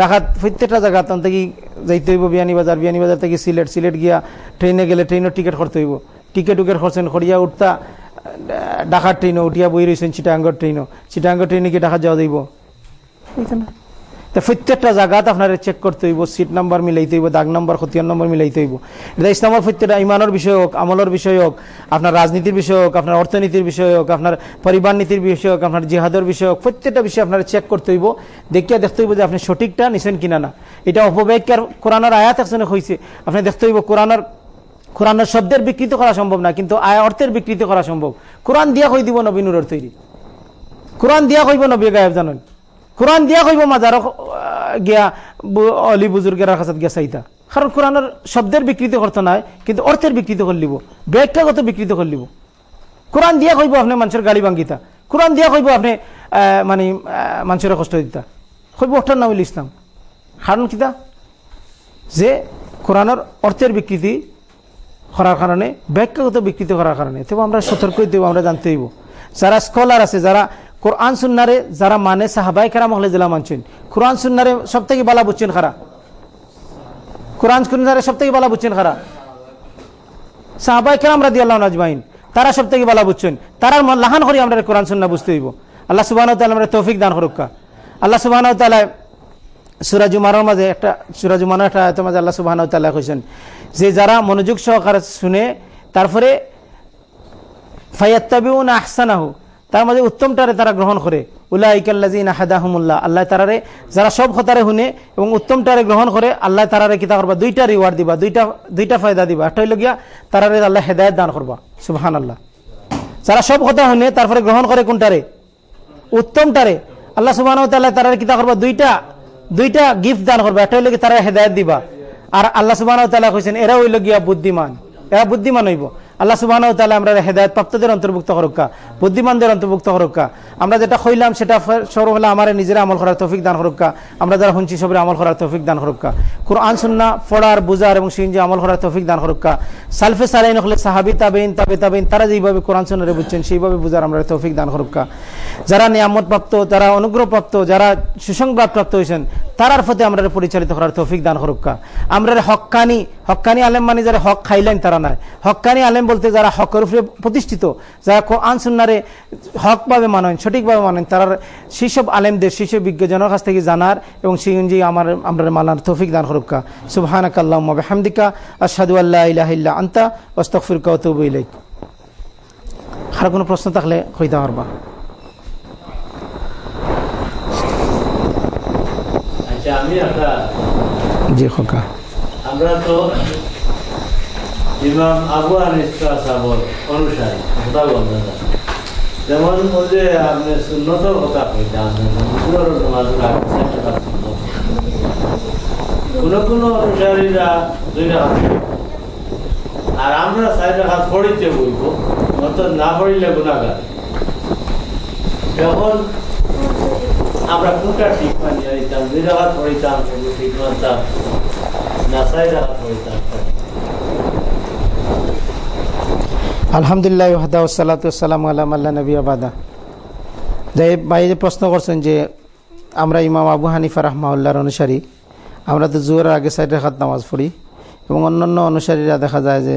S2: ডাকাত প্রত্যেকটা জায়গাত অন্তাকি যাইতে হইব, বিয়ানীবাজার বিয়ানীবাজার থেকে সিলেট সিলেট গিয়া ট্রেনে গেলে ট্রেনের টিকিট করতে হইব। টিকিট উকেট করছেন করিয়া উঠতা, ডাকাত ট্রেনও উঠিয়া বই রয়েছেন চিটাঙ্গর ট্রেনও চিটাঙ্গর ট্রেনে গিয়ে ডাকাত যাওয়া যাইব। না। তো প্রত্যেকটা জায়গাত আপনার চেক করতে হইব সিট নাম্বার মিলাইতে হইব, দাগ নাম্বার খতিয়ান নম্বর মিলাইতে হইব। এটা ইসলামের প্রত্যেকটা, ইমানের বিষয় হোক, আমলের বিষয় হোক, আপনার রাজনীতির বিষয় হোক, আপনার অর্থনীতির বিষয় হোক, আপনার পরিবার নীতির বিষয় হোক, আপনার জিহাদের বিষয় হোক, প্রত্যেকটা বিষয় আপনার চেক করতে হইব। দেখিয়া দেখতে হইব যে আপনি সঠিকটা নিছেন কিনা না। এটা অপব্যাখ্যার কোরআনের আয়াত একজনে হয়েছে আপনি দেখতে হইব কোরআনের কোরআনের শব্দের বিকৃত করা সম্ভব না, কিন্তু আয় অর্থের বিকৃত করা সম্ভব। কোরআন দিয়া কই দিব নবীনুরের তৈরি? কোরআন দিয়া কইব নবী গায়েব জানেন? কোরআন দিয়া কইব মাজার গিয়া অলি বুজুর্গের কাছে গিয়া চাইতা কারণ কোরআনের শব্দের বিকৃতি করতে নাই কিন্তু অর্থের বিকৃতি করলিব ব্যাখ্যাগত বিকৃত করলিব কোরআন দিয়া কইব আপনি মানুষের গাড়ি ভাঙ্গিতা কোরআন দিয়া কইব আপনি মানে মানুষের কষ্ট দিতা কইব ওটার নাম ইসলাম কারণ কিতা যে কোরআনের অর্থের বিকৃতি করার কারণে ব্যাখ্যাগত বিকৃত করার কারণে তবে আমরা সতর্ক হইতে আমরা জানতে হইব যারা স্কলার আছে যারা কোরআন সুন্নারে যারা মানে সাহাবাই খারাম হলে জেলা মানছেন কোরআন সুন্নারে সব থেকে বালা বুঝছেন খারা কোরআন সুন্নারে সব থেকে বালা বুঝছেন খারা সাহাবাই খারাম রাদি আল্লাহ তারা সব থেকে বালা বুঝছেন তারা লাহান করি আমরা কোরআন সুন্না বুঝতে হইব আল্লাহ সুবাহ আমরা তৌফিক দান করুকা আল্লাহ সুবাহ সুরাজুমানের মাঝে একটা সুরাজুমানের একটা আয়তের মাঝে আল্লাহ সুবাহ তাল্লাহ কৈছেন যে যারা মনোযোগ সহকারে শুনে তারপরে ফাইয়াত্তাবিউন আহসানাহু তার মাঝে উত্তমটারে তারা গ্রহণ করে। উল্লাহিকাল্লাজিন আহাদাহমুল্লাহ আল্লাহ তারারে, যারা সব কথারে শুনে এবং উত্তমটারে গ্রহণ করে, আল্লাহ তারারে কিতা করবা দুইটা রিওয়ার্ড দিবা, দুইটা দুইটা ফায়দা দিবা। একটা হইল গিয়া, তারারে আল্লাহ হেদায়ত দান করবা। সুবহান আল্লাহ যারা সব কথা শুনে, তারপরে গ্রহণ করে কোনটারে? উত্তমটারে। আল্লাহ সুবাহ তারারে কিতা করবা দুইটা দুইটা গিফট দান করবা। একটা হইল তারা হেদায়ত দিবা। আর আল্লাহ সুবাহ কইছেন, এরা হইল গিয়া বুদ্ধিমান। এরা বুদ্ধিমান হইব। আল্লাহ সুবাহ তাহলে আমরা হেদায়ত প্রাপ্তদের অন্তর্ভুক্ত করুকা বুদ্ধিমানদের অন্তর্ভুক্ত করুকা আমরা যেটা হইলাম সেটা সর হলে আমার নিজেরা আমল করার তৌফিক দান করুকা আমরা যারা শুনছি সবের আমল করার তৌফিক দান করুকা কোরআন সুন্না ফড়ার বুজার এবং সিনজি আমল করার তৌফিক দান করুকা সালফে সালাইন হলে সাহাবি তাবেইন তাবে তাবেইন তারা যেইভাবে কোরআন সুন্নারে বুঝছেন, সেইভাবে বুজার আমরা তৌফিক দান করুকা যারা নিয়ামত প্রাপ্ত যারা অনুগ্রহ প্রাপ্ত যারা সুসংবাদ প্রাপ্ত হয়েছেন তারার ফতে আমরা পরিচালিত করার তৌফিক দান করুকা আমরা হকানি হকানি আলেম মানে যারা হক খাইলেন তারা নাই। হকানি আলেম বলতে যারা হকের উপরে প্রতিষ্ঠিত যারা কোরআন সুন্নারে হকভাবে মানেন সঠিকভাবে মানেন তারা সেই সব আলেমদের সেই সব বিজ্ঞজনের কাছ থেকে জানার এবং সেই অনুযায়ী আমার আমরা মানার তৌফিক দান করুকা সুবহানাক আল্লাহুম্মা বিহামদিকা আশহাদু আল্লাহ ইলাহা ইল্লা আনতা আতুবু ইলাইক। আর কোনো প্রশ্ন থাকলে কইতে পারবা।
S3: আচ্ছা
S2: জি খোকা
S3: আমরা তো ইমাম আবু অনুসারী কথা বলতে যেমন ওই আপনি সুন্নতর কথা নামাজ কোন কোন অনুসারীরা দুই রাখাত আর আমরা চার রাখাত পড়িতে বইব, অর্থাৎ না পড়িলে গুণাগার যখন আমরা কোনটা ঠিক মানিয়ে দিতাম দুই রাখাত পড়িতাম ঠিক মানতাম না চার রাখাত পড়িতাম
S2: আলহামদুলিল্লাহ হাদা সালাতাম আল্লাহ আল্লাহ নবী আবাদা যাই ভাই প্রশ্ন করছেন যে আমরা ইমাম আবু হানিফা রহমাউল্লাহর অনুসারী, আমরা তো জোয়ার আগে সাইড রেখাত নামাজ পড়ি এবং অন্যান্য অনুসারীরা দেখা যায় যে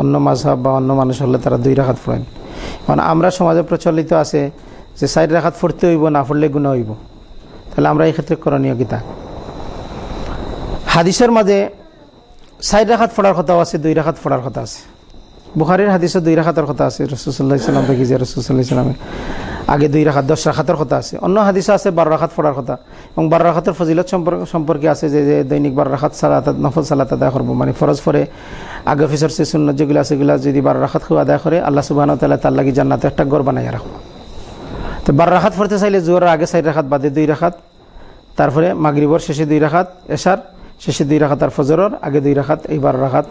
S2: অন্য মাঝহাব বা অন্য মানুষ হলে তারা দুই রাখাত পড়েন। মানে আমরা সমাজে প্রচলিত আছে যে সাইড রাখাত পড়তে হইব, না পড়লে গুণা হইব। তাহলে আমরা এই ক্ষেত্রে করণীয় গীতা হাদিসের মাঝে সাইড রাখাত পড়ার কথাও আছে, দুই রাখাত পড়ার কথা আছে। বুখারির হাদিসে দুই রাখাতের কথা আছে রসুল্লাহ ইসলাম দেখি যে রসুল্লাহ ইসলামে আগে দুই রাখাত, দশ রাখাতের কথা আছে। অন্য হাদিসে আছে বারো রাখাত পড়ার কথা। এবং বারো রাখাতের ফজিলত সম্পর্কে আছে যে দৈনিক বারো রাখাত সালাত, নফল সালাত আদায় করব। মানে ফরজ পরে আগে ফিসর সে শূন্য যেগুলো আছে সেগুলো যদি বারো রাখাত খুব আদায় করে, আল্লাহ সুবাহ তাল্লাহ তার লাগি জান্নাতে একটা গড় বানাই রাখব তো বারো রাখাত পড়তে চাইলে জোয়ার আগে সাইড রাখাত, বাদে দুই রাখাত, তারপরে মাগরিবর শেষে দুই রাখাত, এশার শেষে দুই রাখাত আর ফজরর, আগে দুই রাখাত এই বারো রাখাত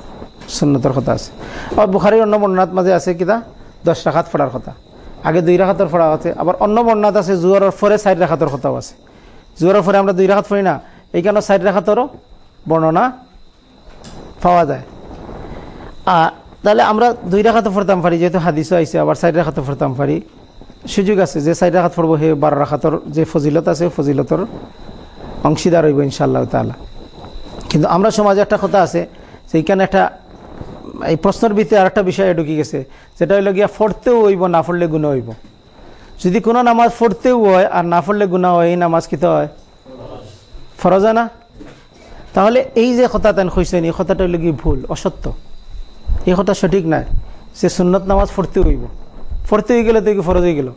S2: সুন্নতর কথা আছে। আবার বুখারির অন্য বর্ণাত মাঝে আছে কিনা দশ রাখাত ফোড়ার কথা। আগে দুই রাখাতর ফোড়া আছে, আবার অন্য বর্ণাত আছে জুয়ারের ফরে সাইড রাখাতর কথাও আছে। জুয়ারের ফরে আমরা দুই রাখাত ফরি না, এই কারণে সাইড রাখাতরও বর্ণনা পাওয়া যায়। আর তাহলে আমরা দুই রাখাতে ফোরতাম পারি, যেহেতু হাদিসও আইসে আবার সাইড রাখাতে ফোরতাম পারি। সুযোগ আছে যে সাইড রাখাত ফরবো সেই বারো রাখাতর যে ফজিলত আছে, ফজিলতর অংশীদার হইব ইনশাআল্লাহ তালা কিন্তু আমরা সমাজে একটা কথা আছে, সেইখানে একটা, এই প্রশ্নের ভিতরে আর একটা বিষয় ঢুকি গেছে, যেটা হইল গিয়া ফরতেও হইব, না ফরলে গুণা হইব। যদি কোনো নামাজ ফরতেও হয়, আর না ফরলে গুণা হয়, এই নামাজ কিতে হয়? ফরজা না? তাহলে এই যে কথা তেন কইছেন, এই কথাটা হইল কি ভুল, অসত্য। এই কথা সঠিক নাই সে সুন্নত নামাজ পড়তে হইব। পড়তে হয়ে গেলে তো কি ফরজ হয়ে গেল।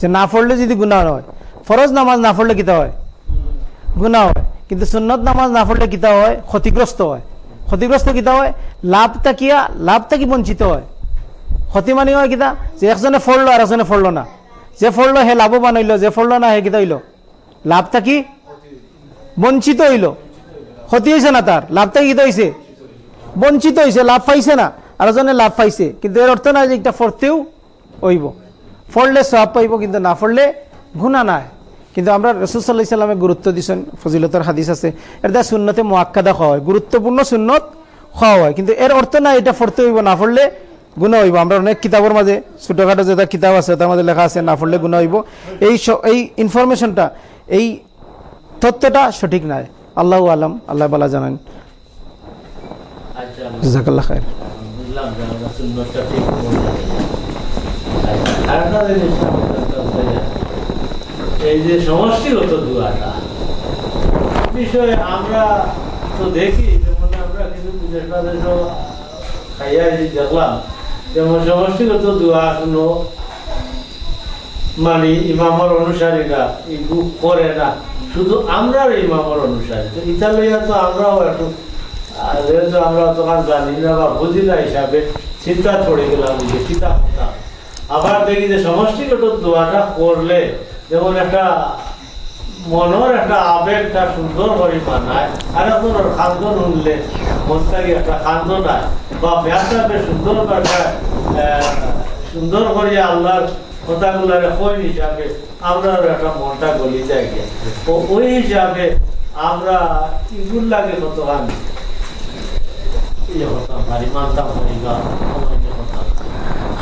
S2: যে না পড়লে যদি গুণা হয়, ফরজ নামাজ না পড়লে কিতা হয়? গুণা হয়। কিন্তু সুন্নত নামাজ না পড়লে কিতা হয়? ক্ষতিগ্রস্ত হয়। ক্ষতিগ্রস্ত কিতা হয়? লাভ তাকিয়া লাভ তাকি বঞ্চিত হয়? ক্ষতি মানে হয় কিতা যে একজনে ফললো আর একজনে ফললো না। যে ফললো হে লাভবান হইল, যে ফললো না হে কিতা হইল? লাভ থাকি বঞ্চিত হইল। ক্ষতি হয়েছে না তার? লাভ থাকি কিতা হয়েছে বঞ্চিত হয়েছে লাভ পাইছে না। আর এজনে লাভ পাইছে। কিন্তু এর অর্থ নাই যে এটা ফরতেও হইব। ফললে সব পাইব, কিন্তু না ফললে গুণা নাই। কিন্তু আমরা রসুল্লাহ ইসলামে গুরুত্ব দিচ্ছেন ফজিলতর হাদিস আছে। এর দ্বারা শূন্যতে মোয়াক্কাদা খাওয়া হয়। গুরুত্বপূর্ণ শূন্যত খাওয়া হয়। কিন্তু এর অর্থ না এটা ফরতে হইব না ফললে গুণা হইব। আমরা অনেক কিতাবের মাঝে ছোটখাটো যেটা কিতাব আছে তার মাঝে লেখা আছে না পড়লে গুণা হইব। এই এই ইনফরমেশনটা এই তথ্যটা সঠিক নাই। আল্লাহ আলম আল্লাহ বালা জানান।
S3: আচ্ছা।
S2: জাজাকাল্লাহ খায়ের।
S3: বুঝলাম যে আমরা সুন্নতটা ঠিক করলাম। আচ্ছা, আরেকটা জিনিস আমি জানতে চাই, এই যে সমষ্টিগত দোয়াটা বিষয়ে আমরা তো দেখি যেমন আমরা কিছু খাইয়া দেখলাম। যেমন সমষ্টিগত দোয়া কোনো মানে ইমামর অনুসারীরা করে না। শুধু আমরা ইমামর অনুসারী। তো ইতালিয়া তো আমরাও একটু যেহেতু আমরা তখন জানি না বা বুঝি না হিসাবে, চিন্তা পড়ে গেলাম যে চিন্তা আবার দেখি যে সমষ্টিগত দোয়াটা করলে যেমন একটা মনের একটা আবেগটা সুন্দর করে মানায়। আর আপনার খান্দন উঠলে মনটাকে একটা খান্দন হয় বা ব্যাসটাকে সুন্দর একটা সুন্দর করে আল্লাহর কথাগুলারে কই হিসাবে আমরা একটা মনটা গলি যায় গিয়া। ও ওই হিসাবে আমরা ইগুল লাগে কতখান ইয়ে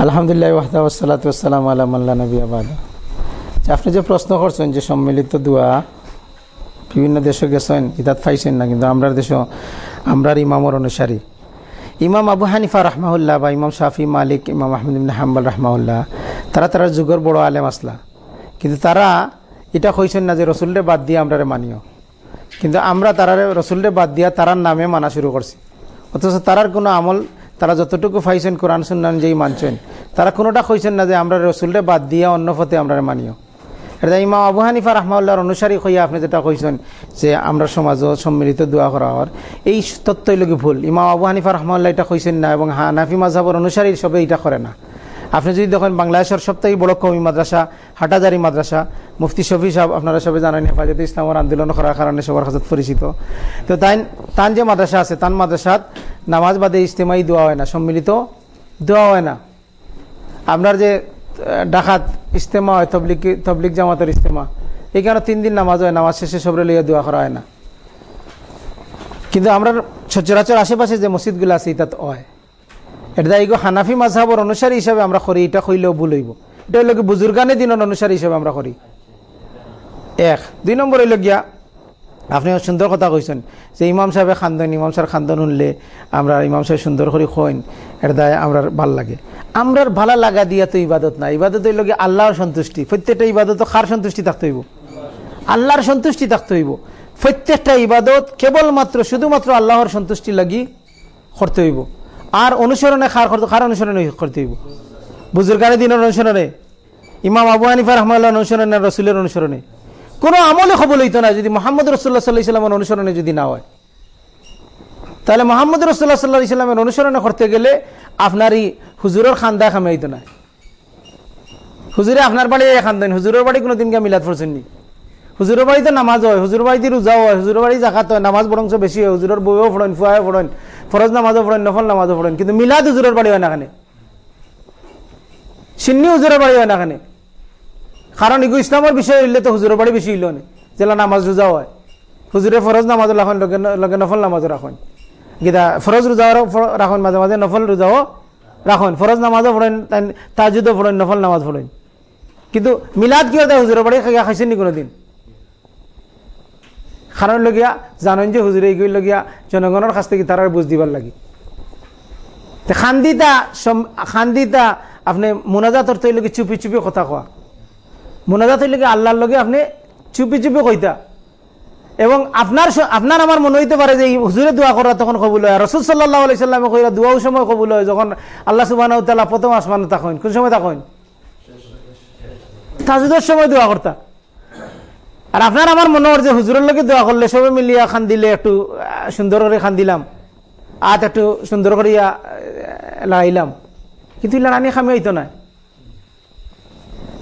S2: আলহামদুলিল্লাহ ওয়াহদা ওসালাত ওসালাম আলাম আল্লাহ নবী আবাদ আপনি যে প্রশ্ন করছেন যে সম্মিলিত দোয়া, বিভিন্ন দেশে গেছেন ইতাত পাইছেন না, কিন্তু আমরার দেশ, আমরার ইমামর অনুসারী। ইমাম আবু হানিফা রহমাউল্লাহ বা ইমাম শাফি, মালিক, ইমাম আহমদ হাম্বাল রহমাউল্লাহ তারা তারা যুগর বড় আলেম আসলা। কিন্তু তারা এটা কইছেন না যে রসুলরে বাদ দিয়ে আমরারে মানিও। কিন্তু আমরা তারারে, রসুলরে বাদ দিয়া তারার নামে মানা শুরু করছি। অথচ তারার কোনো আমল, তারা যতটুকু পাইছেন কোরআন সুন্নান যেই মানছেন, তারা কোনোটা কইছেন না যে আমরা রসুলরে বাদ দিয়া অন্য পথে আমরা মানিও। এটা ইমাম আবু হানিফা রহমাউল্লাহর অনুসারী হইয়া আপনি যেটা কইছেন যে আমরা সমাজও সম্মিলিত দোয়া করা হওয়ার, এই তত্ত্বই লোক ভুল। ইমাম আবু হানিফা রহমাউল্লাহ এটা কইছেন না এবং হা হানাফি মাঝহাবর অনুসারী সবে এটা করে না। আপনি যদি দেখেন বাংলাদেশের সবথেকে বড় কমি মাদ্রাসা, হাটাজারি মাদ্রাসা, মুফতি শফি সাহেব আপনারা সবাই জানেন হেফাজত ইসলামের আন্দোলন করার কারণে সবার কাছে পরিচিত। তো তাই তান যে মাদ্রাসা আছে তান মাদ্রাসাত নামাজ বাদে ইজতেমাই দোয়া হয় না, সম্মিলিত দোয়া হয় না। আপনার যে ডাকাত ইজতেমা হয় তবলিক তবলিক জামাতের ইজতেমা। এখানে তিন দিন নামাজ হয়, নামাজ শেষে সবরে লইয়া দোয়া করা হয় না। কিন্তু আমরা সচরাচর আশেপাশে যে মসজিদগুলো আছে এটা হয়। এটা এগো হানাফি মাঝহাবর অনুসারী হিসাবে আমরা করি, এটা কইলেও ভুল হইব। এটা হইল কি বুজুর্গানে দিনের অনুসারী হিসাবে আমরা করি। এক। দুই নম্বর হইল গিয়া আপনি সুন্দর কথা কইছেন যে ইমাম সাহেবে খান্দন, ইমাম সাহেব খান্দন শুনলে আমরা ইমাম সাহেব সুন্দর করে কইন এটা দায় আমরা ভালো লাগে। আমরার ভালা লাগা দিয়া তো ইবাদত না, ইবাদত হইল গিয়ে আল্লাহর সন্তুষ্টি। প্রত্যেকটা ইবাদত কার সন্তুষ্টি থাকতে হইব? আল্লাহর সন্তুষ্টি থাকতে হইব। প্রত্যেকটা ইবাদত কেবলমাত্র, শুধুমাত্র আল্লাহর সন্তুষ্টি লাগি করতে হইব। আর অনুসরণে খার করতে খার অনুসরণে করতে হইব? বুজুর্গানের দিনের অনুসরণে, ইমাম আবু হানিফা রহমাল্লাহ অনুসরণে রসুলের অনুসরণে? কোনো আমলে খবর হইতো না, যদি মোহাম্মদ রসুল্লাহ সাল্লাহ ইসলামের অনুসরণে যদি না হয়। তাহলে মোহাম্মদ রসুল্লাহ সাল্লাহ ইসলামের অনুসরণে করতে গেলে আপনার এই হুজুরের খান্দা খামে হইতো না। হুজুরে আপনার বাড়ি খান্দেন হুজুরের বাড়ি কোনোদিন গিয়ে মিলাদ পড়ছেন নি হুজুরের বাড়িতে নামাজ হয় হুজুর বাড়িতে রোজা হয়, হুজুরের বাড়ি জাকাত হয়, নামাজ বরংশ বেশি হয়, হুজুরের বইও পড়েন, ফুয়াও পড়েন, ফরজ নামাজও পড়েন, নফল নামাজও পড়েন, কিন্তু মিলাদ হুজুরের বাড়ি হয় না খানে সিন্নি হুজুরের বাড়ি হয় না খানে কারণ এগু ইসলামের বিষয় হইলে তো হুজুরের বাড়ি বেশি হইল না যেলা নামাজ রোজা হয়। হুজুরে ফরজ নামাজও রাখেন লগে নফল নামাজও রাখেন গীতা ফরজ রোজাও রাখেন মাঝে মাঝে নফল রোজাও রাখেন ফরজ নামাজও পড়েন তাজুদও পড়েন নফল নামাজ পড়েন কিন্তু মিলাদ কি হয় হুজুরের বাড়ি খাইয়া খাইছেন নি কোনোদিন? কারণ লগিয়া জানেন যে হুজুরে এগুলি লগিয়া জনগণের কাছ থেকে তারা বুঝ দিবার লাগে। খান্দিতা খান্দিতা আপনি মোনাজাতর তৈরি চুপি চুপি কথা কোয়া মোনাজাত হইলে আল্লাহর লগে আপনি চুপি চুপি কইতা? এবং আপনার আপনার আমার মনে হইতে পারে যে হুজুরে দোয়া করা তখন কবুল হয়। রসুল সাল্লাহ আলি সাল্লামে কইরা দোয়াও সময় কবুল হয়, যখন আল্লাহ সুবাহ তালা প্রথম আসমান তখন কোন সময় তখন তাজুদের সময় দোয়া করতা। আর আপনার আমার মনে হয় যে হুজুরের লোকে দোয়া করলে সবাই মিলিয়া খান দিলে একটু সুন্দর করে খান দিলাম আত একটু সুন্দর করিয়া লাগাইলাম কিন্তু আমি খামি হইতো না।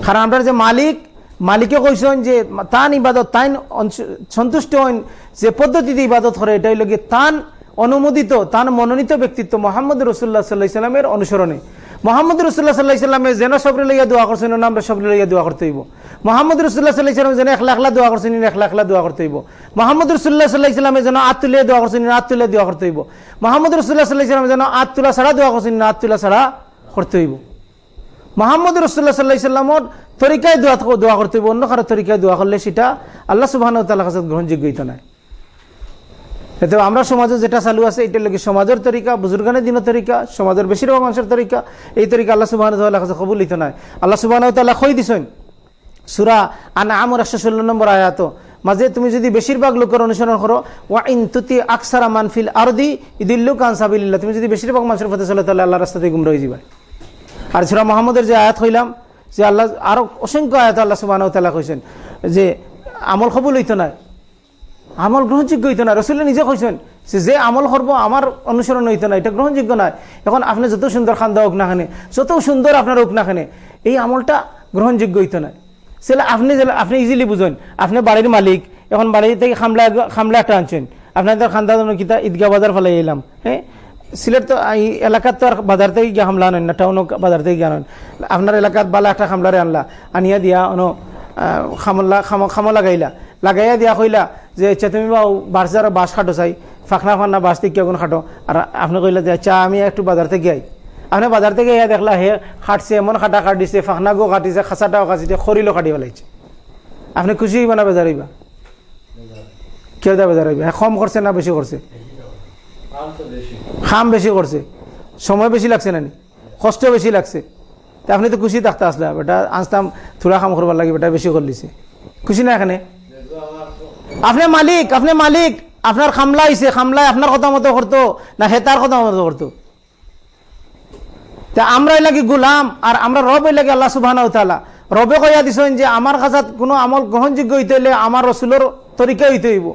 S2: কারণ আমরা যে মালিক, মালিকে কইছেন যে তান ইবাদত, তাইন সন্তুষ্ট হন যে পদ্ধতিতে ইবাদত করে এটাই লগে তান অনুমোদিত, তান মনোনীত ব্যক্তিত্ব মোহাম্মদ রসুল্লাহ সাল্লাহ ইসলামের অনুসরণে। মোহাম্মদ রসুল্লাহ সাল্লাহ ইসলামে যেন সবরে লইয়া দোয়া করছেন না আমরা সবরে লইয়া দোয়া করতে হইব। মোহাম্মদ রসুল্লাহ সাল্লাহ ইসলাম যেন এক লাখ লাখ দোয়া করছেন এক লাখ লাখ দোয়া করতে হইব। মোহাম্মদ রসুল্লাহ সাল্লাহ ইসলামে যেন আত তুলিয়া দোয়া করছেন আত তুলিয়া দোয়া করতে হইব। মোহাম্মদ রসুল্লাহ সাল্লাহ ইসলামে যেন আত তুলা ছাড়া দোয়া করছেন আত তুলা ছাড়া করতে হইব। মোহাম্মদ রসুল্লাহ সাল্লাহ ইসলামর তরিকায় দোয়া দোয়া করতে হবে অন্য কারও তরিকায় দোয়া করলে সেটা আল্লাহ সুবাহ তাল্লাহ কাছে গ্রহণযোগ্য হইতো নাই এতে আমরা সমাজে যেটা চালু আছে, এটার লোক সমাজের তরিকা, বুজুর্গানের দিনের তরিকা, সমাজের বেশিরভাগ মানুষের তরিকা, এই তরিকা আল্লাহ সুবাহ তাল্লাহ কাছে কবুল হইতো নাই আল্লাহ সুবাহ তাল্লাহ কই দিছেন। সুরা আনা আমর একশো ষোলো নম্বর আয়াত। মাঝে তুমি যদি বেশিরভাগ লোকের অনুসরণ করো, ওয়া ইন তুতি আকসারা মানফিল আরদি ইদিল্লু কান সাবিল্লাহ তুমি যদি বেশিরভাগ মানুষের পথে চলে, তাহলে আল্লাহ রাস্তাতে গুমরা হয়ে যাবে। আর সুরা মোহাম্মদের যে আয়াত হইলাম যে আল্লাহ, আরও অসংখ্য আয়াত আল্লাহ সুবাহ তাল্লাহ কইছেন, যে আমল কবুল হইতো না, আমল গ্রহণযোগ্য হইতো না রসুল্লাহ নিজে কইছেন যে যে আমল করব আমার অনুসরণ হইতো না, এটা গ্রহণযোগ্য নয়। এখন আপনি যত সুন্দর খান্দা হোক না খানে যত সুন্দর আপনার হোক না খানে এই আমলটা গ্রহণযোগ্য হইতো না। সেটা আপনি আপনি ইজিলি বুঝেন, আপনি বাড়ির মালিক, এখন বাড়ি থেকে খামলা খামলা একটা আনছেন আপনাদের খান্দা কিতা ঈদগাহ বাজার ফেলাই এলাম হ্যাঁ? সিলেট তো এই এলাকার তো আর বাজার থেকে গিয়ে হামলা আনেন না টাউন বাজার থেকে গিয়ে আনেন আপনার এলাকার বালা একটা খামলারে আনলা, আনিয়া দিয়া অন খামলা, খাম, খামো লাগাইলা। লাগাইয়া দিয়া কইলা যে আচ্ছা তুমি বা বাসার বাস খাটো চাই, ফাঁকনা ফান্না বাস থেকে কেমন খাটো? আর আপনি কইলা যে আচ্ছা আমি একটু বাজার থেকে আই আপনি বাজার থেকে ইয়া দেখলা, হে খাটছে, এমন খাটা কাট দিছে ফাঁকনা গো কাটিছে খাঁচাটাও কাটিছে খরিলো কাটি পেলাইছে আপনি খুশি হইবা না বেজার হইবা? কেউ দা বেজার হইবা? কম করছে না বেশি করছে? খাম বেশি করছে। সময় বেশি লাগছে নানি কষ্ট বেশি লাগছে। তা আপনি তো খুশি থাকতে আসলে, বেটা আনতাম থোড়া কাম করবার লাগে, বেটা, বেশি করলিছে খুশি না এখানে? আপনি মালিক আপনি মালিক, আপনার খামলা আইছে, খামলায় আপনার কথা মতো করতো, না হেতার কথা মতো করতো। তা আমরা লাগি গুলাম, আর আমরা রব লাগে আল্লাহ সুবাহ রবে কইয়া দিছেন যে, আমার কাছে কোনো আমল গ্রহণযোগ্য হইতে হইলে আমার রসুলের তরিকা হইতে হইব।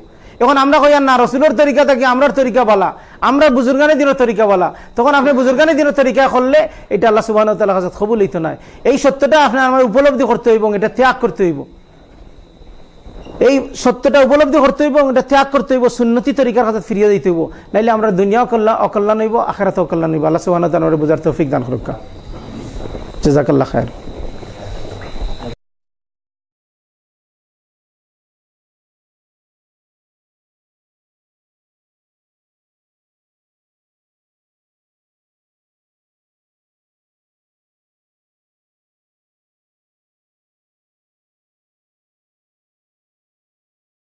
S2: এখন আমরা কইয়া না, রসুলের তরিকা থাকি আমরার তরিকা বলা, আমরা বুজুর্গানের দিনের তরিকা বলা, তখন আপনি বুজুর্গানের দিনের তরিকা করলে এটা আল্লাহ সুবাহ কাছে খবর হইতো নাই এই সত্যটা আপনার আমার উপলব্ধি করতে হইব এটা ত্যাগ করতে হইব। এই সত্যটা উপলব্ধি করতে হইব এটা ত্যাগ করতে হইব, সুন্নতি তরিকার কাছে ফিরিয়ে দিতে হইব। নাইলে আমরা দুনিয়া কল্যাণ, অকল্যাণ হইব আখেরাত অকল্যাণ হইব। আল্লাহ সুবাহ বোঝার তৌফিক দান করুক। জাজাকাল্লাহ খায়ের